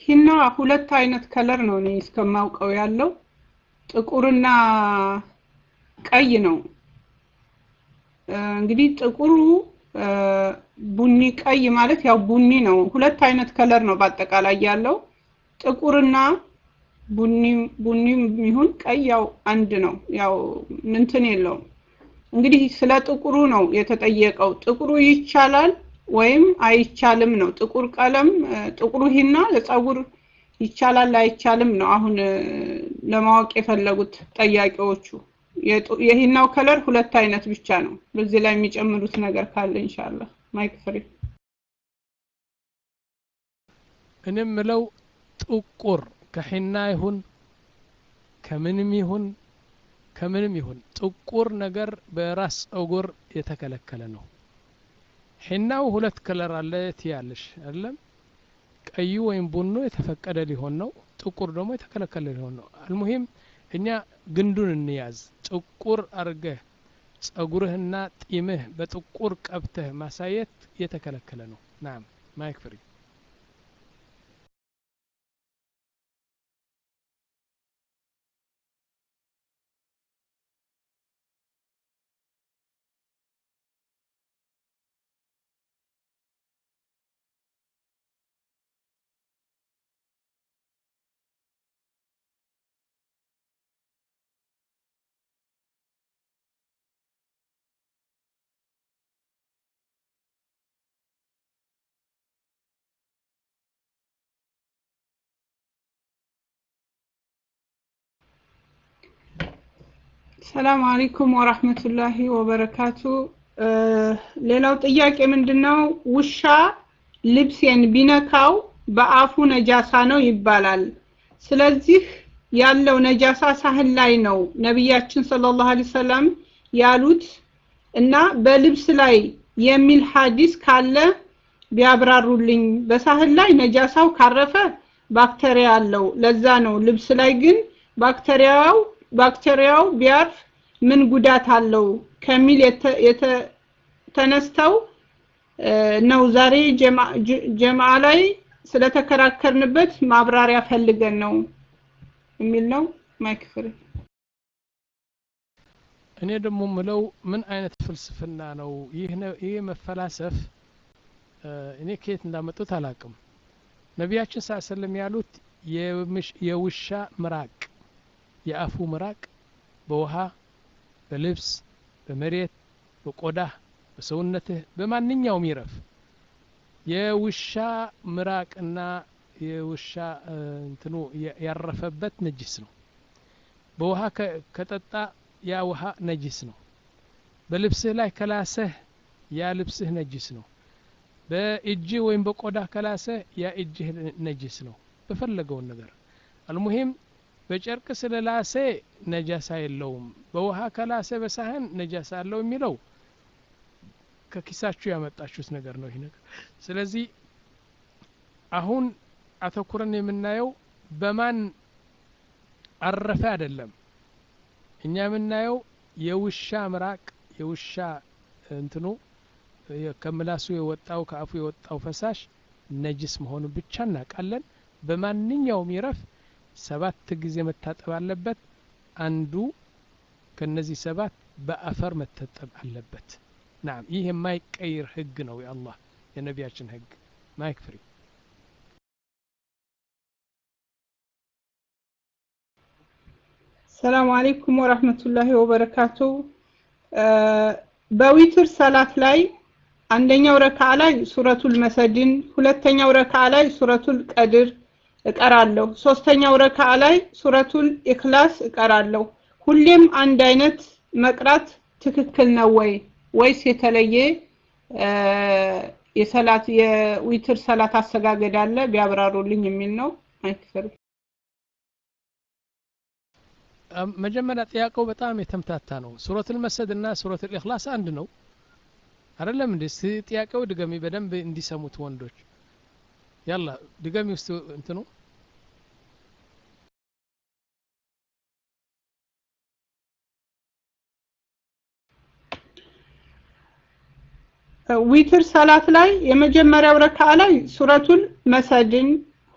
ሂና ሁለት አይነት color ነው እኔ እስከማውቀው ያለው። ጥቁርና ቀይ ነው። እንግዲህ ጥቁሩ ቡኒ ቀይ ማለት ያው ቡኒ ነው። ሁለት አይነት ከለር ነው በአጠቃላይ ያለው። ጥቁርና ቡኒ ቡኒም ይሁን ቀይ ያው አንድ ነው። ያው እንትን የለውም። እንግዲህ ስለ ጥቁሩ ነው የተጠየቀው። ጥቁሩ ይቻላል ወይም አይቻልም ነው። ጥቁር ቀለም ጥቁሩ ሂና ለጸጉር ይቻላል አይቻልም ነው አሁን ለማወቅ የፈለጉት ጠያቂዎቹ። የሂናው color ሁለት አይነት ብቻ ነው። በዚህ ላይ የሚጨምሩት ነገር ካለ ኢንሻአላህ። mic free። እኔ ምለው ጥቁር ከሒና ይሁን ከምንም ይሁን ከምንም ይሁን ጥቁር ነገር በራስ ጸጉር የተከለከለ ነው ሒናው ሁለት color አለ ትያለሽ አይደለም? ቀዩ ወይም ቡኑ የተፈቀደ ሊሆን ነው ጥቁር ደግሞ የተከለከለ ሊሆን ነው። المهم እኛ ግንዱን እንያዝ። ጥቁር አርገህ ጸጉርህና ጢምህ በጥቁር ቀብተህ ማሳየት የተከለከለ ነው። نعم mic free ሰላም አለይኩም ወራህመቱላሂ ወበረካቱ ሌላው ጥያቄ ምንድነው ውሻ ልብሴን ቢነካው በአፉ ነጃሳ ነው ይባላል ስለዚህ ያለው ነጃሳ ሳህን ላይ ነው ነቢያችን ሰለላሁ ዐለይሂ ወሰለም ያሉት እና በልብስ ላይ የሚል ሐዲስ ካለ ቢያብራሩልኝ። በሳህን ላይ ነጃሳው ካረፈ ባክቴሪያ አለው፣ ለዛ ነው። ልብስ ላይ ግን ባክቴሪያው ባክቴሪያው ቢያርፍ ምን ጉዳት አለው ከሚል ተነስተው ነው ዛሬ ጀማዓ ላይ ስለተከራከርንበት ማብራሪያ ፈልገን ነው የሚል ነው። ማይክፍር እኔ ደግሞ ምለው ምን አይነት ፍልስፍና ነው ይህ? ይህ መፈላሰፍ እኔ ከየት እንዳመጡት አላቅም። ነቢያችን ስ ሰለም ያሉት የውሻ ምራቅ፣ የአፉ ምራቅ በውሃ በልብስ በመሬት በቆዳህ በሰውነትህ በማንኛውም ይረፍ። የውሻ ምራቅና የውሻ እንትኑ ያረፈበት ነጅስ ነው። በውሃ ከጠጣ ያ ውሃ ነጅስ ነው። በልብስህ ላይ ከላሰህ ያ ልብስህ ነጅስ ነው። በእጅህ ወይም በቆዳ ከላሰህ ያ እጅህ ነጅስ ነው። በፈለገውን ነገር አልሙሂም በጨርቅ ስለላሰ ነጃሳ የለውም። በውሃ ከላሰ በሳህን ነጃሳ አለው የሚለው ከኪሳችሁ ያመጣችሁት ነገር ነው ይህ ነገር። ስለዚህ አሁን አተኩረን የምናየው በማን አረፈ አይደለም። እኛ የምናየው የውሻ ምራቅ የውሻ እንትኑ ከምላሱ የወጣው ከአፉ የወጣው ፈሳሽ ነጅስ መሆኑን ብቻ እናውቃለን። በማንኛውም ይረፍ ሰባት ጊዜ መታጠብ አለበት። አንዱ ከነዚህ ሰባት በአፈር መታጠብ አለበት። نعم ይህ የማይቀይር ህግ ነው የአላህ የነቢያችን ህግ። mic free ሰላም አለይኩም ወራህመቱላሂ ወበረካቱ። በዊትር ሰላት ላይ አንደኛው ረካ ላይ ሱረቱል መሰድን፣ ሁለተኛው ረካ ላይ ሱረቱል ቀድር እቀራለሁ። ሶስተኛው ረካ ላይ ሱረቱል ኢኽላስ እቀራለሁ። ሁሌም አንድ አይነት መቅራት ትክክል ነው ወይ ወይስ የተለየ የሰላት የዊትር ሰላት አሰጋገድ አለ? ቢያብራሩልኝ የሚል ነው። አይክፈሩ መጀመሪያ ጥያቄው በጣም የተምታታ ነው። ሱረቱል መሰድ እና ሱረቱል ኢኽላስ አንድ ነው አይደለም እንዴ? ጥያቄው ድገሚ በደንብ እንዲሰሙት ወንዶች። ያላ ድገሚ ውስጥ እንትኑ ዊትር ሰላት ላይ የመጀመሪያው ረካ ላይ ሱረቱል መሰድን፣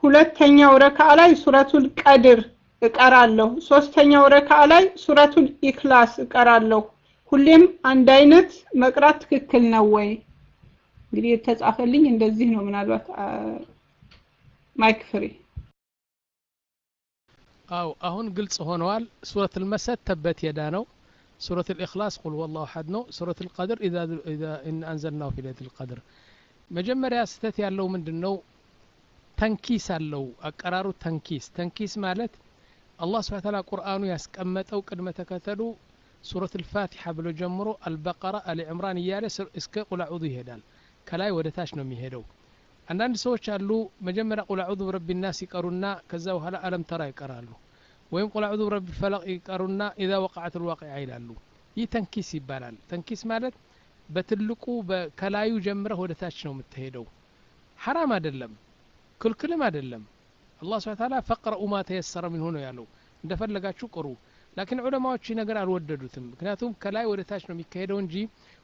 ሁለተኛው ረካ ላይ ሱረቱል ቀድር እቀራለሁ። ሶስተኛው ረካ ላይ ሱረቱል ኢክላስ እቀራለሁ። ሁሌም አንድ አይነት መቅራት ትክክል ነው ወይ? እንግዲህ የተጻፈልኝ እንደዚህ ነው። ምናልባት mic free። አው አሁን ግልጽ ሆነዋል። ሱረቱል መሰድ تبت يدا ነው። ሱረት ልእክላስ قل هو الله أحد ነው። ሱረት ልቀድር ኢዛ إنا أنزلناه في ليلة القدر። መጀመሪያ ስህተት ያለው ምንድን ነው? ተንኪስ አለው አቀራሩ ተንኪስ። ተንኪስ ማለት አላህ سبحانه وتعالى ቁርአኑ ያስቀመጠው ቅድመ ተከተሉ ሱረት ልፋቲሓ ብሎ ጀምሮ አልበቀራ አሊ ዕምራን እያለ እስከ قل أعوذ ይሄዳል። ከላይ ወደ ታች ነው የሚሄደው። አንዳንድ ሰዎች አሉ መጀመሪያ قل أعوذ برب الناس ይቀሩና ከዛ በኋላ አለም ተራ ይቀራሉ። ወይም قل أعوذ فلق ይቀሩና إذا وقعت الواقعة ይላሉ። ይህ ተንኪስ ይባላል። ተንኪስ ማለት በትልቁ ከላዩ ጀምረህ ወደ ታች ነው የምትሄደው። ሐራም አይደለም፣ ክልክልም አይደለም። አላህ ስብሐ ተዓላ ፈቅረኡ ማ ተየሰረ ሚንሁ ነው ያለው። እንደፈለጋችሁ ቅሩ። ላኪን ዑለማዎች ነገር አልወደዱትም። ምክንያቱም ከላይ ወደ ታች ነው የሚካሄደው እንጂ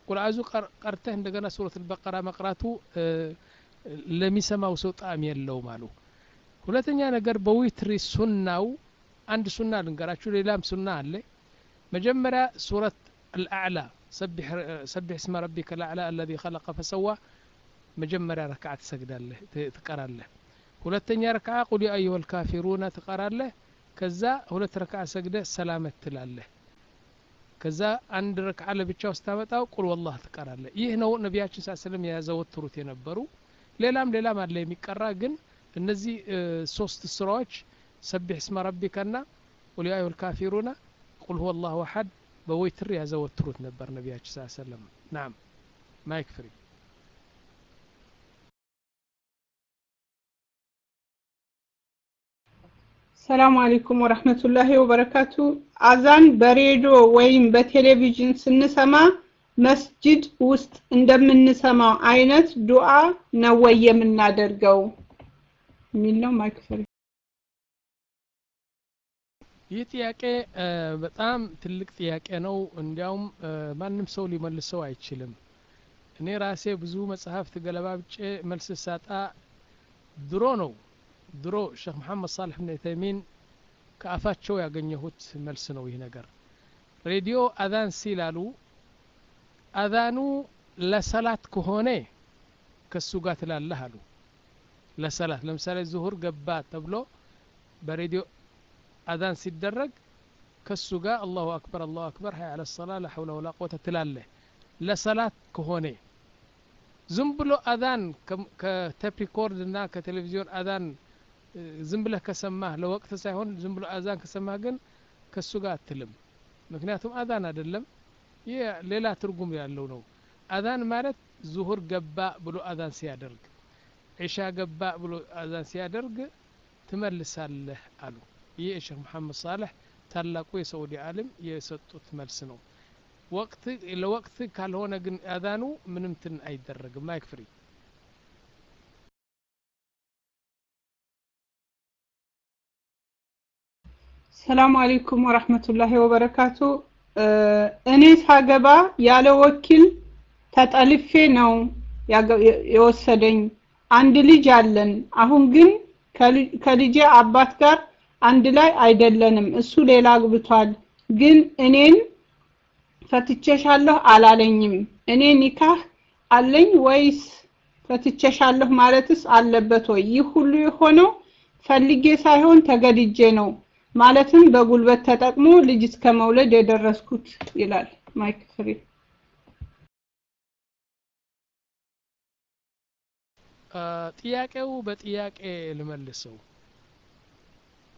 ቁል አዑዙ ቀርተህ እንደገና ሱረት አልበቀራ መቅራቱ ለሚሰማው ሰው ጣዕም የለውም አሉ። ሁለተኛ ነገር በዊትሪ ሱናው አንድ ሱና ልንገራችሁ፣ ሌላም ሱና አለ። መጀመሪያ ሱረት አልአዕላ ሰቢሕ እስመ ረቢከ ልአዕላ አለዚ ኸለቀ ፈሰዋ መጀመሪያ ረክዓ ትሰግዳለህ ትቀራለህ። ሁለተኛ ረክዓ ቁል ያ አዩሃ ልካፊሩነ ትቀራለህ። ከዛ ሁለት ረክዓ ሰግደህ ሰላመት ትላለህ። ከዛ አንድ ረክዓ ለብቻው ስታመጣው ቁል ወላህ ትቀራለህ። ይህ ነው ነቢያችን ስ ስለም ያዘወትሩት የነበሩ። ሌላም ሌላም አለ የሚቀራ ግን እነዚህ ሶስት ስራዎች سبح اسم ربك እና قل يا أيها الكافرون قل هو الله أحد በወይትር ያዘወትሩት ነበር ነቢያችን ስ ሰለም። نعم mic free سلام عليكم ورحمة الله وبركاته። አዛን በሬዲዮ ወይም በቴሌቪዥን ስንሰማ መስጅድ ውስጥ እንደምንሰማው አይነት ዱዓ ነው ወይ የምናደርገው የሚል ነው። mic ይህ ጥያቄ በጣም ትልቅ ጥያቄ ነው። እንዲያውም ማንም ሰው ሊመልሰው አይችልም። እኔ ራሴ ብዙ መጽሐፍት ገለባብጬ መልስ ሳጣ ድሮ ነው ድሮ ሼክ መሐመድ ሳልሕ ብን ተይሚን ከአፋቸው ያገኘሁት መልስ ነው ይህ ነገር። ሬዲዮ አዛን ሲላሉ አዛኑ ለሰላት ከሆነ ከሱ ጋር ትላለህ አሉ። ለሰላት ለምሳሌ ዙሁር ገባ ተብሎ በሬዲዮ አዛን ሲደረግ ከሱ ጋር الله أكبر الله أكبر حي على الصلاة لا حول ولا قوة ትላለህ ለሰላት ከሆነ ዝም ብሎ አዛን ከ tape record እና ከቴሌቪዥን አዛን ዝም ብለህ ከሰማህ ለወቅት ሳይሆን ዝም ብሎ አዛን ከሰማህ ግን ከሱ ጋር አትልም። ምክንያቱም አዛን አይደለም፣ ይህ ሌላ ትርጉም ያለው ነው። አዛን ማለት ዙሁር ገባ ብሎ አዛን ሲያደርግ፣ ዒሻ ገባ ብሎ አዛን ሲያደርግ ትመልሳለህ አሉ። ይህ የሼክ መሐመድ ሳልሕ ታላቁ የሰዑዲ ዓለም የሰጡት መልስ ነው። ወቅት ለወቅት ካልሆነ ግን አዛኑ ምንም ትን አይደረግም። mic free ሰላም አለይኩም ወራህመቱላሂ ወበረካቱ። እኔ ሳገባ ያለ ወኪል ተጠልፌ ነው የወሰደኝ። አንድ ልጅ አለን። አሁን ግን ከልጄ አባት ጋር አንድ ላይ አይደለንም። እሱ ሌላ አግብቷል። ግን እኔን ፈትቼሻለሁ አላለኝም። እኔ ኒካህ አለኝ ወይስ ፈትቼሻለሁ ማለትስ አለበት ወይ? ይህ ሁሉ የሆነው ፈልጌ ሳይሆን ተገድጄ ነው። ማለትም በጉልበት ተጠቅሞ ልጅ እስከ መውለድ የደረስኩት ይላል። mic free። ጥያቄው በጥያቄ ልመልሰው።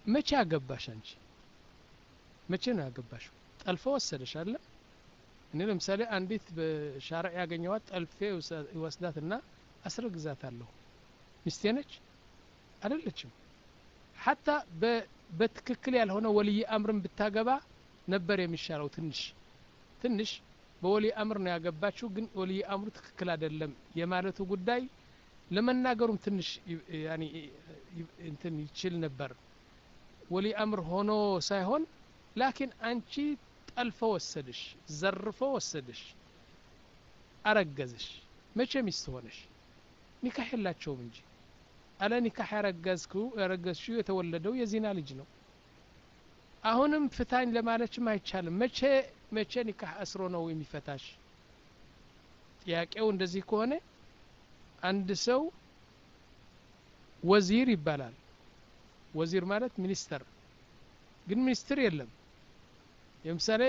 መቼ አገባሽ አንቺ? መቼ ነው ያገባሽው? ጠልፎ ወሰደሽ አለ? እኔ ለምሳሌ አንዲት በ شارع ያገኘዋት ጠልፌ ይወስዳትና አስረግዛታለሁ። ሚስቴ ነች አይደለችም። ሀታ በትክክል ያልሆነ ወልይ አምርን ብታገባ ነበር የሚሻለው። ትንሽ ትንሽ በወልይ አምር ነው ያገባችው፣ ግን ወልይ አምሩ ትክክል አይደለም የማለቱ ጉዳይ ለመናገሩም ትንሽ እንትን ይችል ነበር። ወልይ አምር ሆኖ ሳይሆን ላኪን አንቺ ጠልፎ ወሰድሽ፣ ዘርፎ ወሰድሽ፣ አረገዝሽ። መቼ ሚስት ሆነሽ? ኒካህ የላቸውም እንጂ አለ ኒካህ ያረገዝኩ ያረገዝሽው የተወለደው የዚና ልጅ ነው። አሁንም ፍታኝ ለማለችም አይቻልም። መቼ መቼ ኒካህ አስሮ ነው የሚፈታሽ? ጥያቄው እንደዚህ ከሆነ አንድ ሰው ወዚር ይባላል። ወዚር ማለት ሚኒስተር፣ ግን ሚኒስትር የለም። ለምሳሌ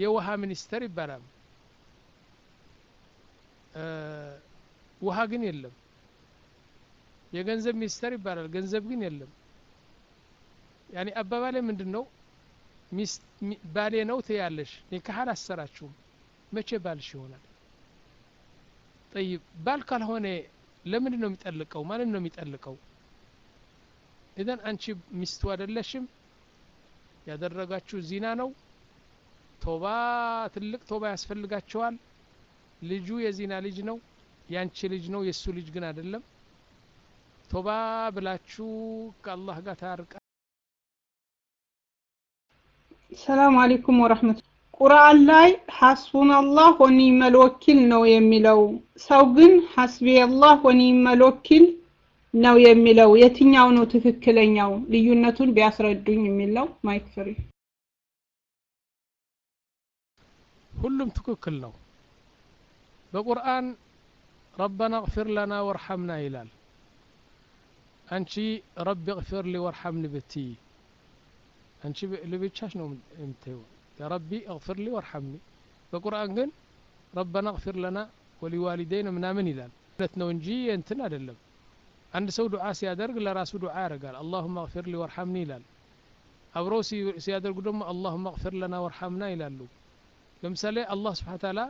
የውሃ ሚኒስተር ይባላል። ውሃ ግን የለም። የገንዘብ ሚኒስተር ይባላል። ገንዘብ ግን የለም። ያኔ አባባሌ ምንድን ነው? ባሌ ነው ትያለሽ፣ ኒካህ አላሰራችሁም። መቼ ባልሽ ይሆናል? ጠይብ ባል ካልሆነ ለምንድን ነው የሚጠልቀው? ማንን ነው የሚጠልቀው? ኢዘን አንቺ ሚስቱ አይደለሽም። ያደረጋችሁ ዚና ነው። ቶባ ትልቅ ቶባ ያስፈልጋቸዋል። ልጁ የዚና ልጅ ነው። ያንቺ ልጅ ነው፣ የእሱ ልጅ ግን አይደለም። ቶባ ብላችሁ ከአላህ ጋር ታርቃ። ሰላም አለይኩም ወራህመቱ ቁርአን ላይ ሐስቡናላህ ወኒዕመል ወኪል ነው የሚለው። ሰው ግን حسبي الله ونعم الوكيل ነው የሚለው። የትኛው ነው ትክክለኛው? ልዩነቱን ቢያስረዱኝ የሚለው mic free። ሁሉም ትክክል ነው። በቁርአን ربنا اغفر لنا وارحمنا ይላል። አንቺ رب اغفر لي وارحمني ብትይ አንቺ ለብቻሽ ነው የምታየው። رب اغفر لي وارحمني። በቁርአን ግን ረበና እግፊር ለና ወሊዋሊደይን ምናምን ይላል ለት ነው እንጂ እንትን አይደለም። አንድ ሰው ዱዓ ሲያደርግ ለራሱ ዱዓ ያደርጋል። አላሁመ እግፊር ሊ ወርሐምኒ ይላል። አብረው ሲያደርጉ ደግሞ አላሁመ እግፊር ለና ወርሐምና ይላሉ። ለምሳሌ አላህ ስብሓነ ተዓላ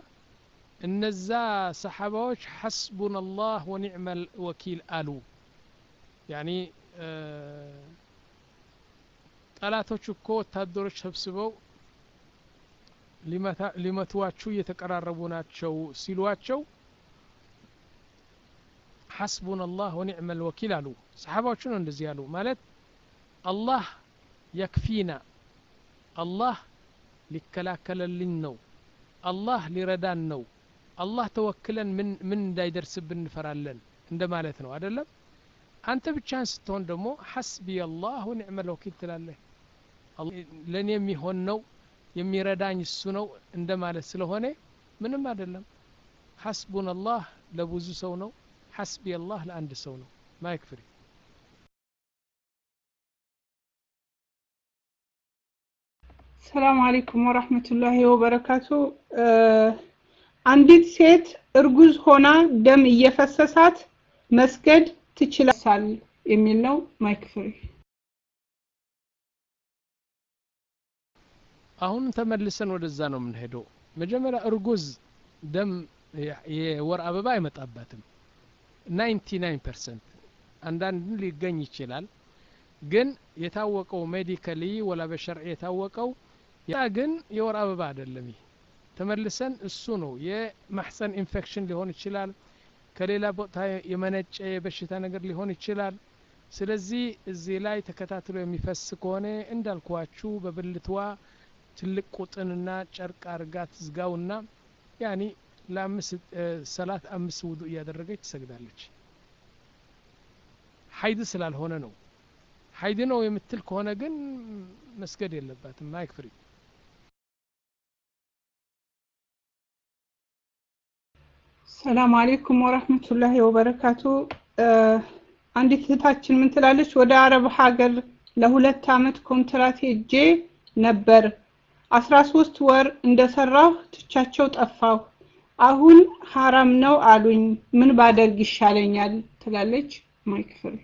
እነዛ ሰሓባዎች ሐስቡና አላህ ወኒዕመል ወኪል አሉ። ያኒ ጠላቶች እኮ ወታደሮች ሰብስበው ሊመቷችሁ እየተቀራረቡ ናቸው ሲሏቸው ሐስቡን አላህ ወኒዕመ ልወኪል አሉ ሰሓባዎቹ ነው እንደዚህ ያሉ ማለት አላህ የክፊና አላህ ሊከላከለልን ነው አላህ ሊረዳን ነው አላህ ተወክለን ምን ምን እንዳይደርስብን እንፈራለን እንደ ማለት ነው አደለም አንተ ብቻህን ስትሆን ደግሞ حسبي الله ونعم الوكيل ትላለህ ለእኔ የሚሆን ነው የሚረዳኝ እሱ ነው እንደ ማለት ስለሆነ ምንም አይደለም حسبنا الله ለብዙ ሰው ነው حسبي الله ለአንድ ሰው ነው። mic free سلام عليكم ورحمة الله وبركاته። አንዲት ሴት እርጉዝ ሆና ደም እየፈሰሳት መስገድ ትችላል የሚል ነው። mic free አሁን ተመልሰን ወደዛ ነው የምንሄደው። መጀመሪያ እርጉዝ ደም የወር አበባ አይመጣባትም 99. percent አንዳንድ ሊገኝ ይችላል። ግን የታወቀው medically ወላ በ شرع የታወቀው ያ ግን የወር አበባ አይደለም ይህ ተመልሰን እሱ ነው። የማሕፀን ኢንፌክሽን ሊሆን ይችላል። ከሌላ ቦታ የመነጨ የበሽታ ነገር ሊሆን ይችላል። ስለዚህ እዚህ ላይ ተከታትሎ የሚፈስ ከሆነ እንዳልኳችሁ በብልትዋ ትልቅ قطن ና ጨርቅ አርጋ ትዝጋውና يعني ለአምስት ሰላት አምስት ውዱ እያደረገች ትሰግዳለች። حيض ስላልሆነ ነው። حيض ነው የምትል ከሆነ ግን መስገድ የለባትም። mic free سلام عليكم ورحمة الله وبركاته። አንዲት እህታችን ምን ትላለች? ወደ አረብ ሀገር ለሁለት አመት ኮንትራት ሄጄ ነበር። አስራ ሶስት ወር እንደሰራሁ ትቻቸው ጠፋሁ አሁን ሀራም ነው አሉኝ። ምን ባደርግ ይሻለኛል? ትላለች mic free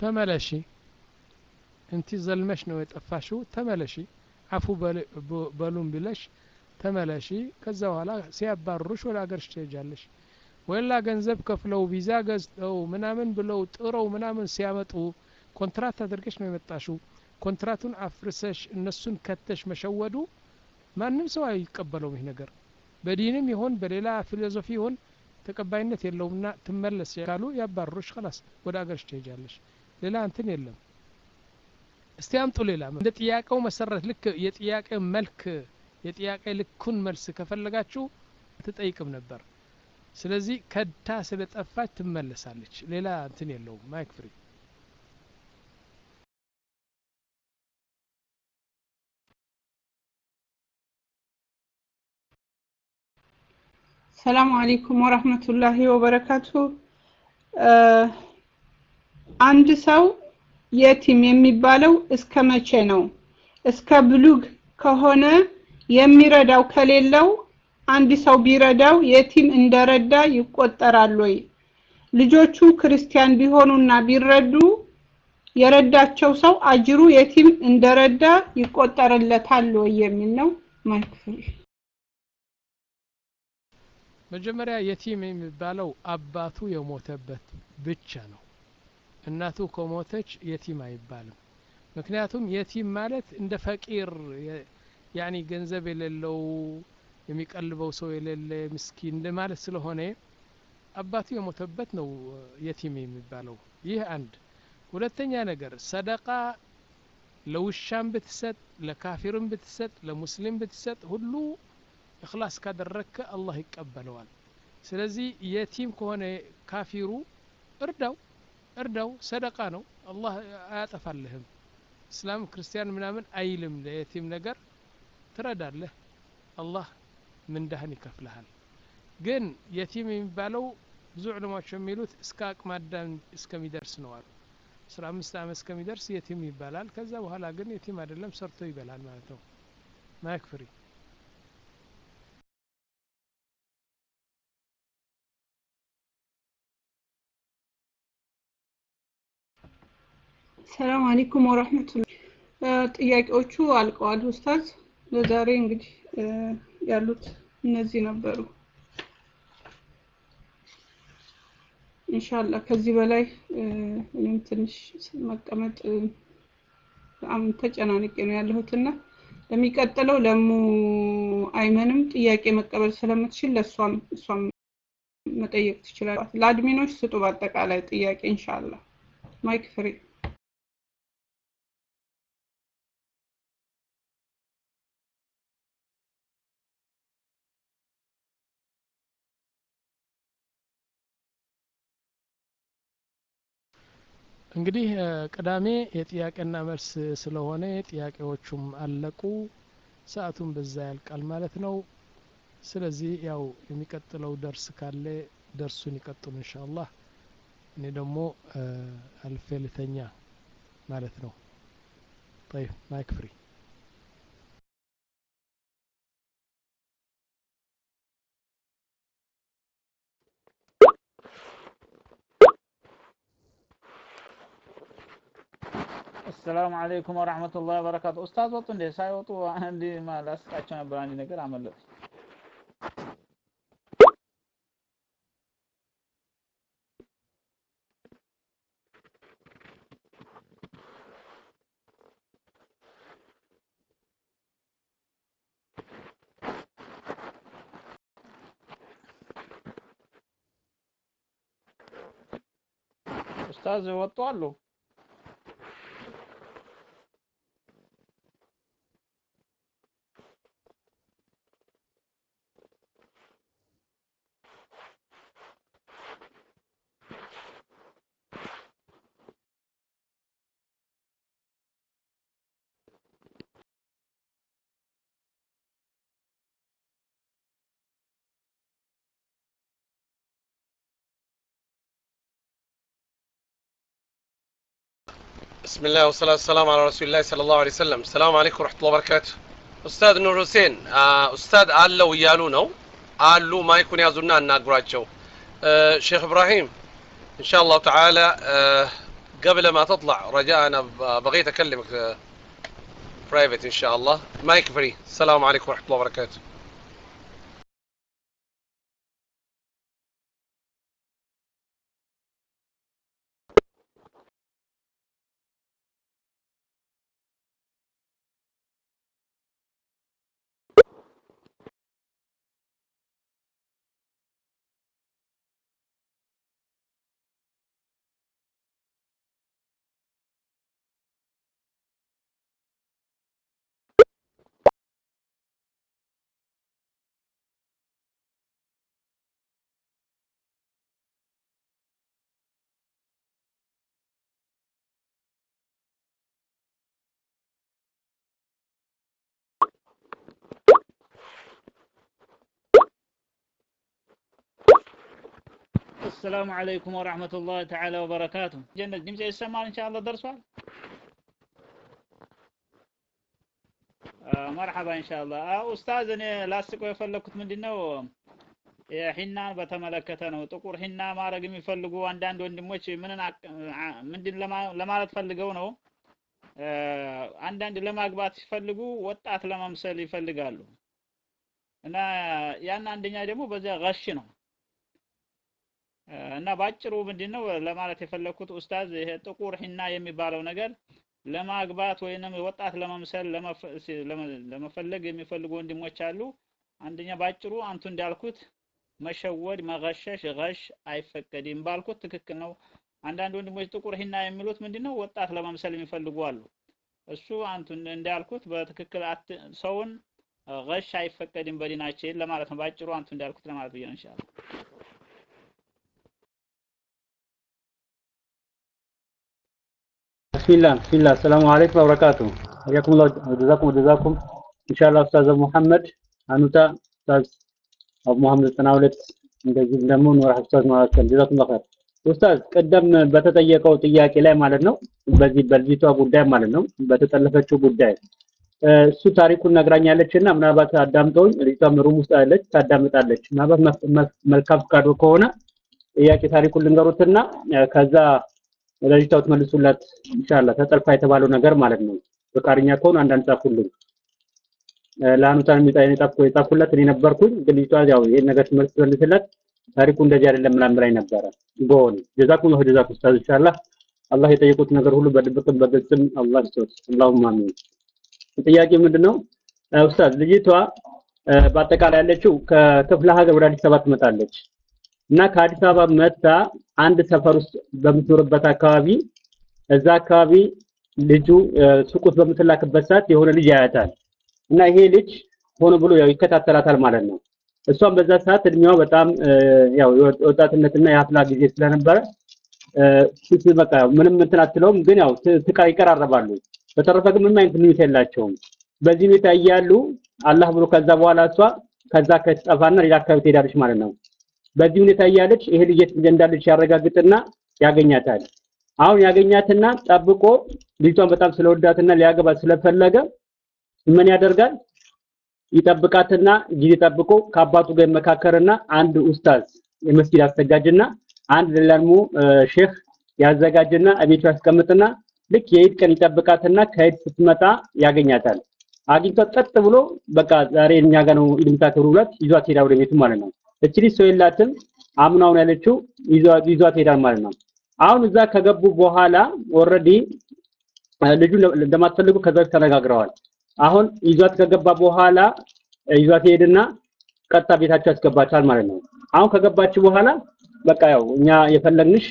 ተመለሺ። إنتِ ዘልመሽ ነው የጠፋሽው። ተመለሺ። አፉ በሉን ብለሽ ተመለሺ። ከዛ በኋላ ሲያባርሩሽ ወደ ሀገርሽ ትሄጃለሽ። ወላ ገንዘብ ከፍለው ቪዛ ገዝተው ምናምን ብለው ጥረው ምናምን ሲያመጡ ኮንትራት አድርገሽ ነው የመጣሽው ኮንትራቱን አፍርሰሽ እነሱን ከድተሽ መሸወዱ ማንም ሰው አይቀበለውም ይህ ነገር። በዲንም ይሆን በሌላ philosophy ይሆን ተቀባይነት የለውምና ትመለስ ካሉ ያባርሩሽ خلاص ወደ አገርሽ ትሄጃለሽ። ሌላ እንትን የለም። እስቲ አምጡ ሌላ እንደ ጥያቄው መሰረት ልክ የጥያቄ መልክ የጥያቄ ልኩን መልስ ከፈለጋችሁ ትጠይቅም ነበር። ስለዚህ ከድታ ስለጠፋች ትመለሳለች። ሌላ እንትን የለውም። mic free ሰላም አለይኩም ወራህመቱላሂ ወበረካቱ። አንድ ሰው የቲም የሚባለው እስከ መቼ ነው? እስከ ብሉግ ከሆነ የሚረዳው ከሌለው አንድ ሰው ቢረዳው የቲም እንደረዳ ይቆጠራል ወይ? ልጆቹ ክርስቲያን ቢሆኑና ቢረዱ የረዳቸው ሰው አጅሩ የቲም እንደረዳ ይቆጠርለታል ወይ የሚል ነው mic free መጀመሪያ يتيم የሚባለው አባቱ የሞተበት ብቻ ነው። እናቱ ከሞተች يتيم አይባልም። ምክንያቱም يتيم ማለት እንደ فقير يعني ገንዘብ የሌለው የሚቀልበው ሰው የሌለ ምስኪን እንደ ማለት ስለሆነ አባቱ የሞተበት ነው يتيم የሚባለው። ይህ አንድ። ሁለተኛ ነገር ሰደቃ ለውሻም ብትሰጥ ለካፊርም ብትሰጥ ለሙስሊም ብትሰጥ ሁሉ እክላስ ካደረግከ አላህ ይቀበለዋል። ስለዚህ የቲም ከሆነ ካፊሩ እርዳው እርዳው ሰደቃ ነው። አላህ አያጠፋልህም። እስላም ክርስቲያን ምናምን አይልም ለየቲም ነገር። ትረዳለህ አላህ ምንዳህን ይከፍልሃል። ግን የቲም የሚባለው ብዙ ዕለማዎች የሚሉት እስከ አቅመ አዳም እስከሚደርስ ነው አሉ። አስራ አምስት ዓመት እስከሚደርስ የቲም ይባላል። ከዛ በኋላ ግን የቲም አይደለም ሰርቶ ይበላል ማለት ነው። ማይክ ሰላም አለይኩም ወራህመቱላህ ጥያቄዎቹ አልቀዋል ኡስታዝ ለዛሬ እንግዲህ ያሉት እነዚህ ነበሩ إن شاء الله ከዚህ በላይ እኔም ትንሽ መቀመጥ በጣም ተጨናንቄ ነው ያለሁትና ለሚቀጥለው ለኡሙ አይመንም ጥያቄ መቀበል ስለምትችል ለእሷም እሷም መጠየቅ ትችላለች። ለ admin ኦች ስጡ በአጠቃላይ ጥያቄ إن شاء الله። mic free እንግዲህ ቅዳሜ የጥያቄና መልስ ስለሆነ ጥያቄዎቹም አለቁ ሰዓቱን በዛ ያልቃል ማለት ነው ስለዚህ ያው የሚቀጥለው ደርስ ካለ ደርሱን ይቀጥሉ ኢንሻአላህ እኔ ደግሞ አልፌ ልተኛ ማለት ነው طيب ማይክ ፍሪ አሰላሙ አለይኩም ወራህመቱላሂ ወበረካቱ። ኡስታዝ ወጡ እንዴ? ሳይወጡ አንድ ላስቃቸው ነበር አንድ ነገር አመለጡ። ኡስታዝ ወጡ አሉ? بسم الله والصلاة والسلام على رسول الله صلى الله عليه وسلم السلام عليكم ورحمة الله وبركاته ኡስታዝ ኑር ሁሴን ኡስታዝ አለው እያሉ ነው አሉ ማይኩን ያዙና እናግሯቸው ሼክ ابراهيم ان شاء الله تعالى قبل ما تطلع رجاء انا بغيت اكلمك برايفت ان شاء الله مايك فري السلام عليكم ورحمة الله وبركاته السلام عليكم ورحمة الله تعالى وبركاته جنة ድምጼ ይሰማል ኢንሻአላህ ደርሷል መርሐባ ኢንሻአላህ ኡስታዝ እኔ ላስቀው የፈለኩት ምንድነው ሂናን በተመለከተ ነው ጥቁር ሂና ማድረግ የሚፈልጉ አንዳንድ ወንድሞች ምንን ምንድን ለማለት ፈልገው ነው አንዳንድ ለማግባት ሲፈልጉ ወጣት ለመምሰል ይፈልጋሉ እና ያን አንደኛ ደግሞ በዚያ ገሽ ነው እና ባጭሩ ምንድነው ለማለት የፈለኩት ኡስታዝ ይሄ ጥቁር ሂና የሚባለው ነገር ለማግባት ወይንም ወጣት ለመምሰል ለመፈለግ የሚፈልጉ ወንድሞች አሉ። አንደኛ ባጭሩ አንቱ እንዳልኩት መሸወድ፣ መገሸሽ፣ ገሽ አይፈቀድም ባልኩት ትክክል ነው። አንዳንድ ወንድሞች ጥቁር ሂና የሚሉት ምንድነው ወጣት ለመምሰል የሚፈልጉ አሉ። እሱ አንቱ እንዳልኩት በትክክል ሰውን ገሽ አይፈቀድም በዲናችን ለማለት ነው። ባጭሩ አንቱ እንዳልኩት ለማለት ብዬ ነው بسم الله بسم الله السلام عليكم وبركاته حياكم الله وجزاكم وجزاكم ان شاء الله استاذ محمد አንውታ ኡስታዝ አቡ መሐመድ ዘጠና ሁለት እንደዚህም ደግሞ ኑር ኡስታዝ ማለት ነው ጀዛኩም ኸይር ኡስታዝ ቀደም በተጠየቀው ጥያቄ ላይ ማለት ነው በዚህ በልጅቷ ጉዳይ ማለት ነው በተጠለፈችው ጉዳይ እሱ ታሪኩን ነግራኛለች እና ምናልባት አዳምጠውኝ ልጅቷም ሩም ውስጥ አለች ታዳምጣለች ምናልባት መልካም ፍቃዶ ከሆነ ጥያቄ ታሪኩን ልንገሩትና ከዛ ለልጅቷት መልሱላት። ኢንሻአላህ ተጠልፋ የተባለው ነገር ማለት ነው። በቃሪኛ ከሆኑ አንዳንድ ጻፉልኝ። ለአኑታን የሚጣይ የጻፍኩ የጻፍኩላት እኔ ነበርኩኝ። ግን ልጅቷ ያው ይሄን ነገር መልስ መልስላት ታሪኩ እንደዚህ አይደለም ምናምን ላይ ነበረ በሆነ ጀዛኩም ነው ጀዛኩ ኡስታዝ ኢንሻአላህ አላህ የጠየቁት ነገር ሁሉ በድብቅም በግልጽም አላህ ይሰጥ። አላሁም አሚን። ጥያቄ ምንድነው ኡስታዝ ልጅቷ በአጠቃላይ ያለችው ከክፍለ ሀገር ወደ አዲስ አበባ ትመጣለች። እና ከአዲስ አበባ መጥታ አንድ ሰፈር ውስጥ በምትኖርበት አካባቢ እዛ አካባቢ ልጁ ውስጥ በምትላክበት ሰዓት የሆነ ልጅ ያያታል። እና ይሄ ልጅ ሆኖ ብሎ ያው ይከታተላታል ማለት ነው። እሷም በዛ ሰዓት እድሜዋ በጣም ያው ወጣትነትና የአፍላ ጊዜ ስለነበረ በቃ ምንም እንትን አትለውም ግን ያው ይቀራረባሉ። በተረፈ ግን ምንም አይነት ግንኙነት የላቸውም። በዚህ ሁኔታ እያሉ አላህ ብሎ ከዛ በኋላ እሷ ከዛ ከተጠፋና ሌላ አካባቢ ትሄዳለች ማለት ነው በዚህ ሁኔታ እያለች ይሄ ልጅ እንዳለች ያረጋግጥና ያገኛታል። አሁን ያገኛትና ጠብቆ ልጅቷን በጣም ስለወዳትና ሊያገባ ስለፈለገ ምን ያደርጋል? ይጠብቃትና ጊዜ ጠብቆ ከአባቱ ጋር ይመካከርና አንድ ኡስታዝ የመስጊድ አስተጋጅና አንድ ደግሞ ሼክ ያዘጋጅና እቤቱ ያስቀምጥና ልክ የኢድ ቀን ይጠብቃትና ከኢድ ስትመጣ ያገኛታል። አግኝቶ ቀጥ ብሎ በቃ ዛሬ እኛ ጋር ነው ኢድ የምታከብሩ ብላት ይዟት ሄዳ ወደ ቤቱ ማለት ነው እቺ ልጅ ሰው የላትም። አምናውን ያለችው ይዟት ሄዳል ማለት ነው። አሁን እዛ ከገቡ በኋላ already ልጁ እንደማትፈልጉ ከዛ ተነጋግረዋል። አሁን ይዟት ከገባ በኋላ ይዟት ሄድና ቀጥታ ቤታቸው ያስገባቻል ማለት ነው። አሁን ከገባች በኋላ በቃ ያው እኛ የፈለግንሽ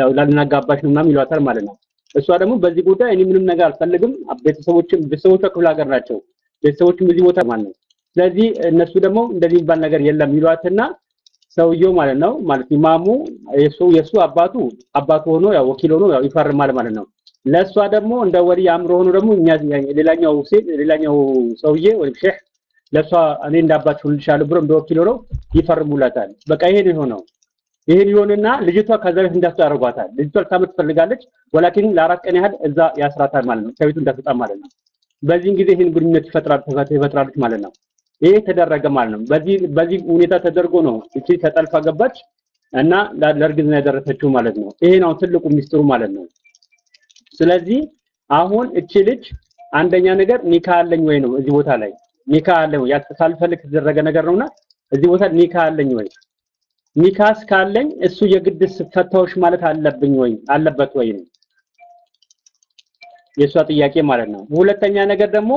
ያው ላልናጋባሽ ነው ምናምን ይሏታል ማለት ነው። እሷ ደግሞ በዚህ ጉዳይ እኔ ምንም ነገር አልፈልግም። ቤተሰቦችም ቤተሰቦቿ ክፍለ ሀገር ናቸው። ቤተሰቦችም እዚህ ቦታ ማለት ነው ስለዚህ እነሱ ደግሞ እንደዚህ የሚባል ነገር የለም ይሏትና ሰውየው ማለት ነው ማለት ኢማሙ የሱ የሱ አባቱ አባቱ ሆኖ ያው ወኪል ሆኖ ያው ይፈርማል ማለት ነው። ለሷ ደግሞ እንደ ወሊ አምሮ ሆኖ ደግሞ እኛ ሌላኛው ሌላኛው ሰውዬ ወይም ሼህ ለሷ እኔ እንዳባችሁ ልሻለሁ ብሎ እንደ ወኪል ሆኖ ይፈርሙላታል በቃ ይሄ ነው የሆነው። ይሄን ይሆንና ልጅቷ ከዛ ቤት እንዳትወጣ ያደርጓታል። ልጅቷ ልታመጥ ትፈልጋለች ወላኪን ለአራት ቀን ያህል እዛ ያስራታል ማለት ነው። ከቤቱ እንዳትወጣ ማለት ነው። በዚህን ጊዜ ይህን ግንኙነት ይፈጥራል ትፈጥራለች ማለት ነው ይሄ ተደረገ ማለት ነው። በዚህ በዚህ ሁኔታ ተደርጎ ነው እቺ ተጠልፋ ገባች እና ለእርግዝና ያደረሰችው ማለት ነው። ይሄ ነው ትልቁ ሚስጥሩ ማለት ነው። ስለዚህ አሁን እቺ ልጅ አንደኛ ነገር ኒካ አለኝ ወይ ነው እዚህ ቦታ ላይ? ኒካ አለኝ ወይ? ሳልፈልግ ነገር ነውና እዚህ ቦታ ኒካ አለኝ ወይ? ኒካስ ካለኝ እሱ የግድ ፈታዎች ማለት አለብኝ ወይ? አለበት ወይ ነው የእሷ ጥያቄ ማለት ነው። ሁለተኛ ነገር ደግሞ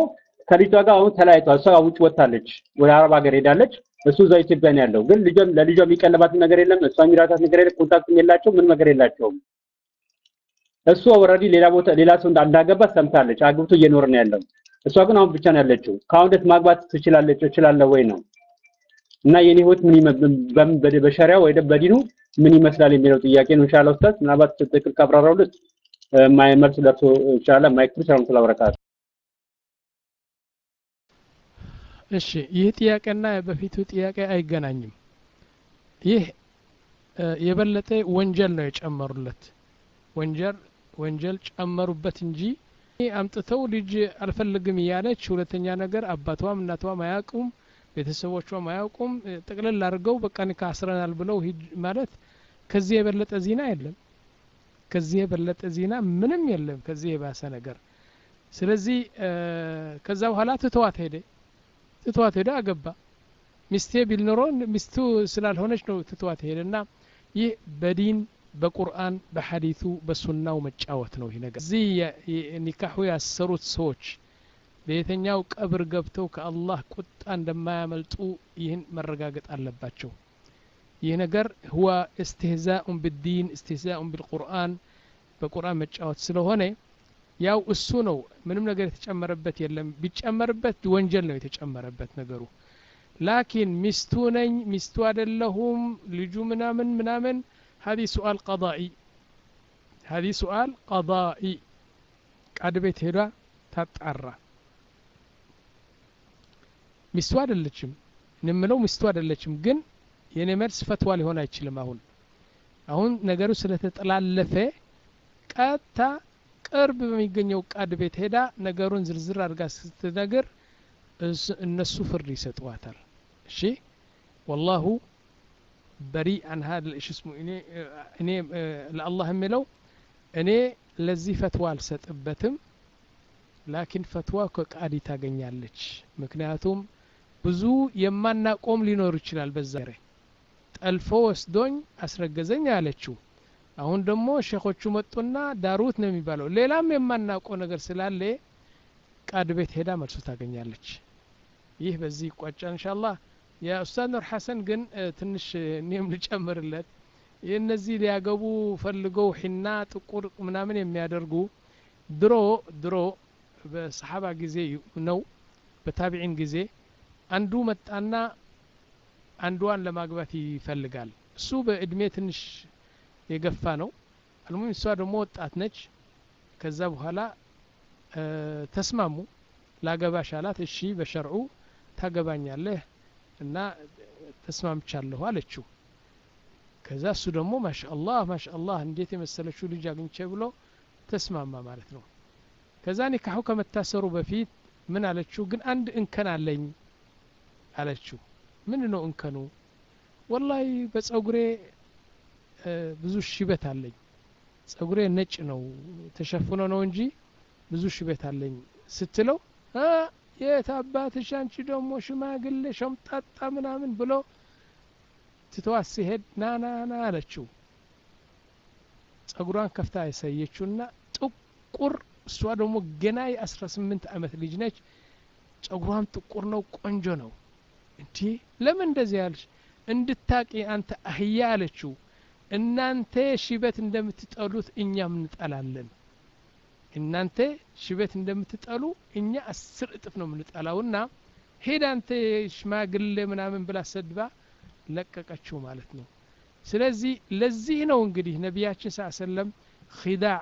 ከልጇ ጋር አሁን ተለያይቷል። እሷ ውጭ ወጣለች ወደ አረብ ሀገር ሄዳለች። እሱ እዛ ኢትዮጵያ ነው ያለው። ግን ልጇ ለልጇ የሚቀለባት ነገር የለም እሷ የሚረዳት ነገር የለም contact ም የላቸው ምን ነገር የላቸውም። እሱ already ሌላ ቦታ ሌላ ሰው እንዳገባ ሰምታለች አግብቶ እየኖረ ነው ያለው። እሷ ግን አሁን ብቻ ነው ያለችው። ከአሁን ደስ ማግባት ትችላለች እችላለሁ ወይ ነው። እና የኔ ህይወት ምን በሸሪያ ወይ በዲኑ ምን ይመስላል የሚለው ጥያቄ ነው። ኢንሻአላህ ኡስታዝ ምናልባት ትክክል ካብራራውልት መልስ ደርሶ ኢንሻአላህ ማይክ ሰላም ተላበረካቱ እሺ ይህ ጥያቄና በፊቱ ጥያቄ አይገናኝም። ይህ የበለጠ ወንጀል ነው የጨመሩለት። ወንጀል ወንጀል ጨመሩበት እንጂ አምጥተው ልጅ አልፈልግም እያለች ሁለተኛ ነገር አባቷም እናቷም አያውቁም ቤተሰቦቿም አያውቁም። ጥቅልል አድርገው በቃ ኒካ አስረናል ብለው ማለት ከዚህ የበለጠ ዜና የለም። ከዚህ የበለጠ ዜና ምንም የለም ከዚህ የባሰ ነገር። ስለዚህ ከዛ በኋላ ትተዋት ሄደ ትተዋት ሄደ አገባ። ሚስቴ ቢል ኖሮ ሚስቱ ስላልሆነች ነው ትተዋት ሄደ እና ይህ በዲን በቁርአን በሐዲቱ በሱናው መጫወት ነው ይህ ነገር። እዚህ ኒካሑ ያሰሩት ሰዎች በየተኛው ቀብር ገብተው ከአላህ ቁጣ እንደማያመልጡ ይህን መረጋገጥ አለባቸው። ይህ ነገር ሁዋ እስትህዛኡን ብዲን እስትህዛኡን ቢልቁርአን በቁርአን መጫወት ስለሆነ ያው እሱ ነው። ምንም ነገር የተጨመረበት የለም። ቢጨመርበት ወንጀል ነው የተጨመረበት ነገሩ። ላኪን ሚስቱ ነኝ ሚስቱ አደለሁም ልጁ ምናምን ምናምን። ሀዲ ሱአል ቀዳኢ ሀዲ ሱአል ቀዳኢ። ቃድ ቤት ሄዷ ታጣራ። ሚስቱ አደለችም ንምለው ሚስቱ አደለችም ግን የኔ መልስ ፈትዋ ሊሆን አይችልም አሁን። አሁን ነገሩ ስለተጠላለፈ ቀጥታ ቅርብ በሚገኘው ቃድ ቤት ሄዳ ነገሩን ዝርዝር አድርጋ ስትነግር እነሱ ፍርድ ይሰጥዋታል እሺ? ወላሁ በሪ አን ሀደ እሽ ስሙ እኔ ለአላህ የሚለው እኔ ለዚህ ፈትዋ አልሰጥበትም ላኪን ፈትዋ ከቃዲ ታገኛለች። ምክንያቱም ብዙ የማናቆም ሊኖር ይችላል በዛ ጠልፎ ወስዶኝ አስረገዘኝ አለችው አሁን ደግሞ ሼኾቹ መጡና ዳሩት ነው የሚባለው። ሌላም የማናውቀው ነገር ስላለ ቃድ ቤት ሄዳ መልሱ ታገኛለች። ይህ በዚህ ይቋጫል እንሻላህ የኡስታዝ ኑር ሐሰን ግን ትንሽ እኔም ልጨምርለት። የእነዚህ ሊያገቡ ፈልገው ሒና ጥቁር ምናምን የሚያደርጉ ድሮ ድሮ በሰሓባ ጊዜ ነው በታቢዒን ጊዜ አንዱ መጣና አንዷን ለማግባት ይፈልጋል። እሱ በእድሜ ትንሽ የገፋ ነው። አልሙም እሷ ደግሞ ወጣት ነች። ከዛ በኋላ ተስማሙ። ላገባሽ አላት። እሺ በሸርዑ ታገባኛለህ እና ተስማምቻለሁ አለችው። ከዛ እሱ ደግሞ ማሻአላህ ማሻአላህ እንዴት የመሰለችው ልጅ አግኝቼ ብሎ ተስማማ ማለት ነው። ከዛ ኒካሑ ከመታሰሩ በፊት ምን አለችው? ግን አንድ እንከን አለኝ አለችው። ምን ነው እንከኑ? ወላሂ በጸጉሬ ብዙ ሽበት አለኝ። ጸጉሬ ነጭ ነው ተሸፍኖ ነው እንጂ ብዙ ሽበት አለኝ ስትለው የት አባትሽ? አንቺ ደግሞ ሽማግሌ ሸምጣጣ ምናምን ብሎ ትተዋት ሲሄድ ና ና ና አለችው። ጸጉሯን ከፍታ ያሳየችውና ጥቁር እሷ ደግሞ ገና የአስራ ስምንት አመት ልጅ ነች። ጸጉሯም ጥቁር ነው ቆንጆ ነው። እንዲ ለምን እንደዚህ ያልሽ እንድታቂ አንተ አህያ አለችው እናንተ ሽበት እንደምትጠሉት እኛም እንጠላለን እናንተ ሽበት እንደምትጠሉ እኛ አስር እጥፍ ነው የምንጠላውና ሄድ አንተ ሽማግሌ ምናምን ብላ ሰድባ ለቀቀችው ማለት ነው። ስለዚህ ለዚህ ነው እንግዲህ ነቢያችን ስ ሰለም ኪዳዕ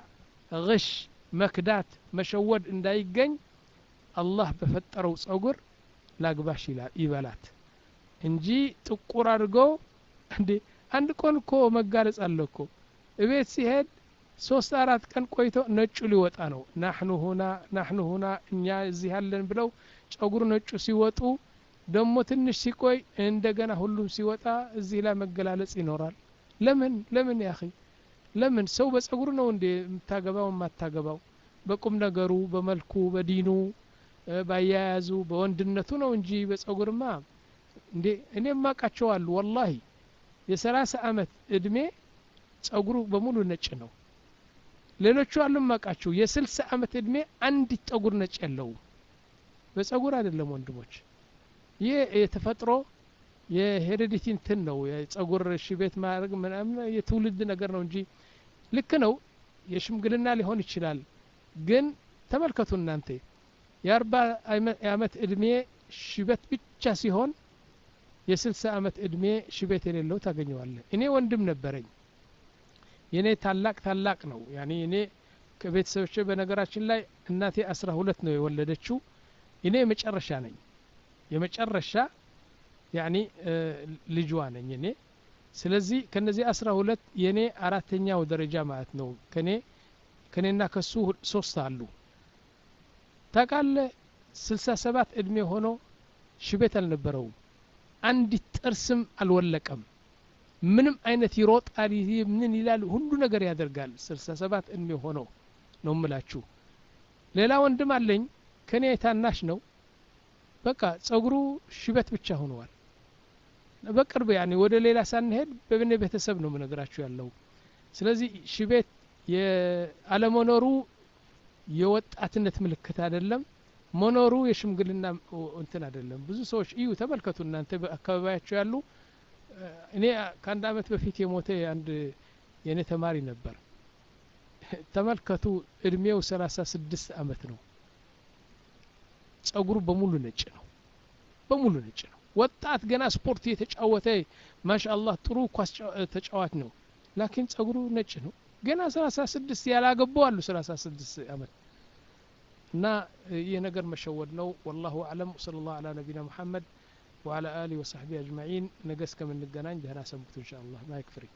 غሽ መክዳት መሸወድ እንዳይገኝ አላህ በፈጠረው ጸጉር ላግባሽ ይበላት እንጂ ጥቁር አድርጎ እንዴ አንድ ቆን እኮ መጋለጽ አለ እኮ። እቤት ሲሄድ ሶስት አራት ቀን ቆይቶ ነጩ ሊወጣ ነው። ናሕኑ ሁና ናሕኑ ሁና እኛ እዚህ ያለን ብለው ጸጉር ነጩ ሲወጡ ደግሞ ትንሽ ሲቆይ እንደገና ሁሉም ሲወጣ እዚህ ላይ መገላለጽ ይኖራል። ለምን? ለምን ያኺ? ለምን? ሰው በጸጉሩ ነው እንዴ የምታገባው የማታገባው? በቁም ነገሩ በመልኩ በዲኑ ባያያዙ በወንድነቱ ነው እንጂ በጸጉርማ እንዴ እኔ አሉ ወላሂ የሰላሳ አመት እድሜ ጸጉሩ በሙሉ ነጭ ነው። ሌሎቹ አሉ ማቃቸው የስልሳ አመት እድሜ አንዲት ጸጉር ነጭ የለውም። በጸጉር አይደለም ወንድሞች። ይህ የተፈጥሮ የሄሬዲቲ እንትን ነው። የጸጉር ሽቤት ማድረግ ምናምን የትውልድ ነገር ነው እንጂ ልክ ነው። የሽምግልና ሊሆን ይችላል። ግን ተመልከቱ እናንተ የአርባ አመት እድሜ ሽበት ብቻ ሲሆን የስልሳ አመት እድሜ ሽቤት የሌለው ታገኘዋለህ። እኔ ወንድም ነበረኝ። የእኔ ታላቅ ታላቅ ነው። ያኔ እኔ ከቤተሰቦች በነገራችን ላይ እናቴ አስራ ሁለት ነው የወለደችው። እኔ የመጨረሻ ነኝ። የመጨረሻ ያኒ ልጇ ነኝ እኔ። ስለዚህ ከነዚህ አስራ ሁለት የእኔ አራተኛው ደረጃ ማለት ነው ከኔ ከኔና ከሱ ሶስት አሉ። ታቃለ ስልሳ ሰባት እድሜ ሆኖ ሽቤት አልነበረውም አንዲት ጥርስም አልወለቀም። ምንም አይነት ይሮጣል ምን ይላል ሁሉ ነገር ያደርጋል። ስልሳ ሰባት እድሜ ሆኖ ነው ምላችሁ ሌላ ወንድም አለኝ። ከኔ ታናሽ ነው። በቃ ጸጉሩ ሽበት ብቻ ሆነዋል በቅርብ ያኔ ወደ ሌላ ሳንሄድ በብኔ ቤተሰብ ነው ምነግራችሁ ያለው። ስለዚህ ሽቤት አለመኖሩ የወጣትነት ምልክት አይደለም መኖሩ የሽምግልና እንትን አይደለም። ብዙ ሰዎች እዩ ተመልከቱ እናንተ በአካባቢያቸው ያሉ። እኔ ከአንድ አመት በፊት የሞተ አንድ የእኔ ተማሪ ነበር። ተመልከቱ እድሜው ሰላሳ ስድስት አመት ነው። ጸጉሩ በሙሉ ነጭ ነው። በሙሉ ነጭ ነው። ወጣት ገና ስፖርት የተጫወተ ማሻአላህ ጥሩ ኳስ ተጫዋት ነው። ላኪን ጸጉሩ ነጭ ነው። ገና ሰላሳ ስድስት ያላገቡ አሉ ሰላሳ ስድስት አመት እና ይህ ነገር መሸወድ ነው ወላሁ አለም ወሰለ ላሁ አላ ነቢና ሙሐመድ وعلى آله وصحبه أجمعين نقص كم النقنان دهنا سمكت إن شاء الله ما يكفري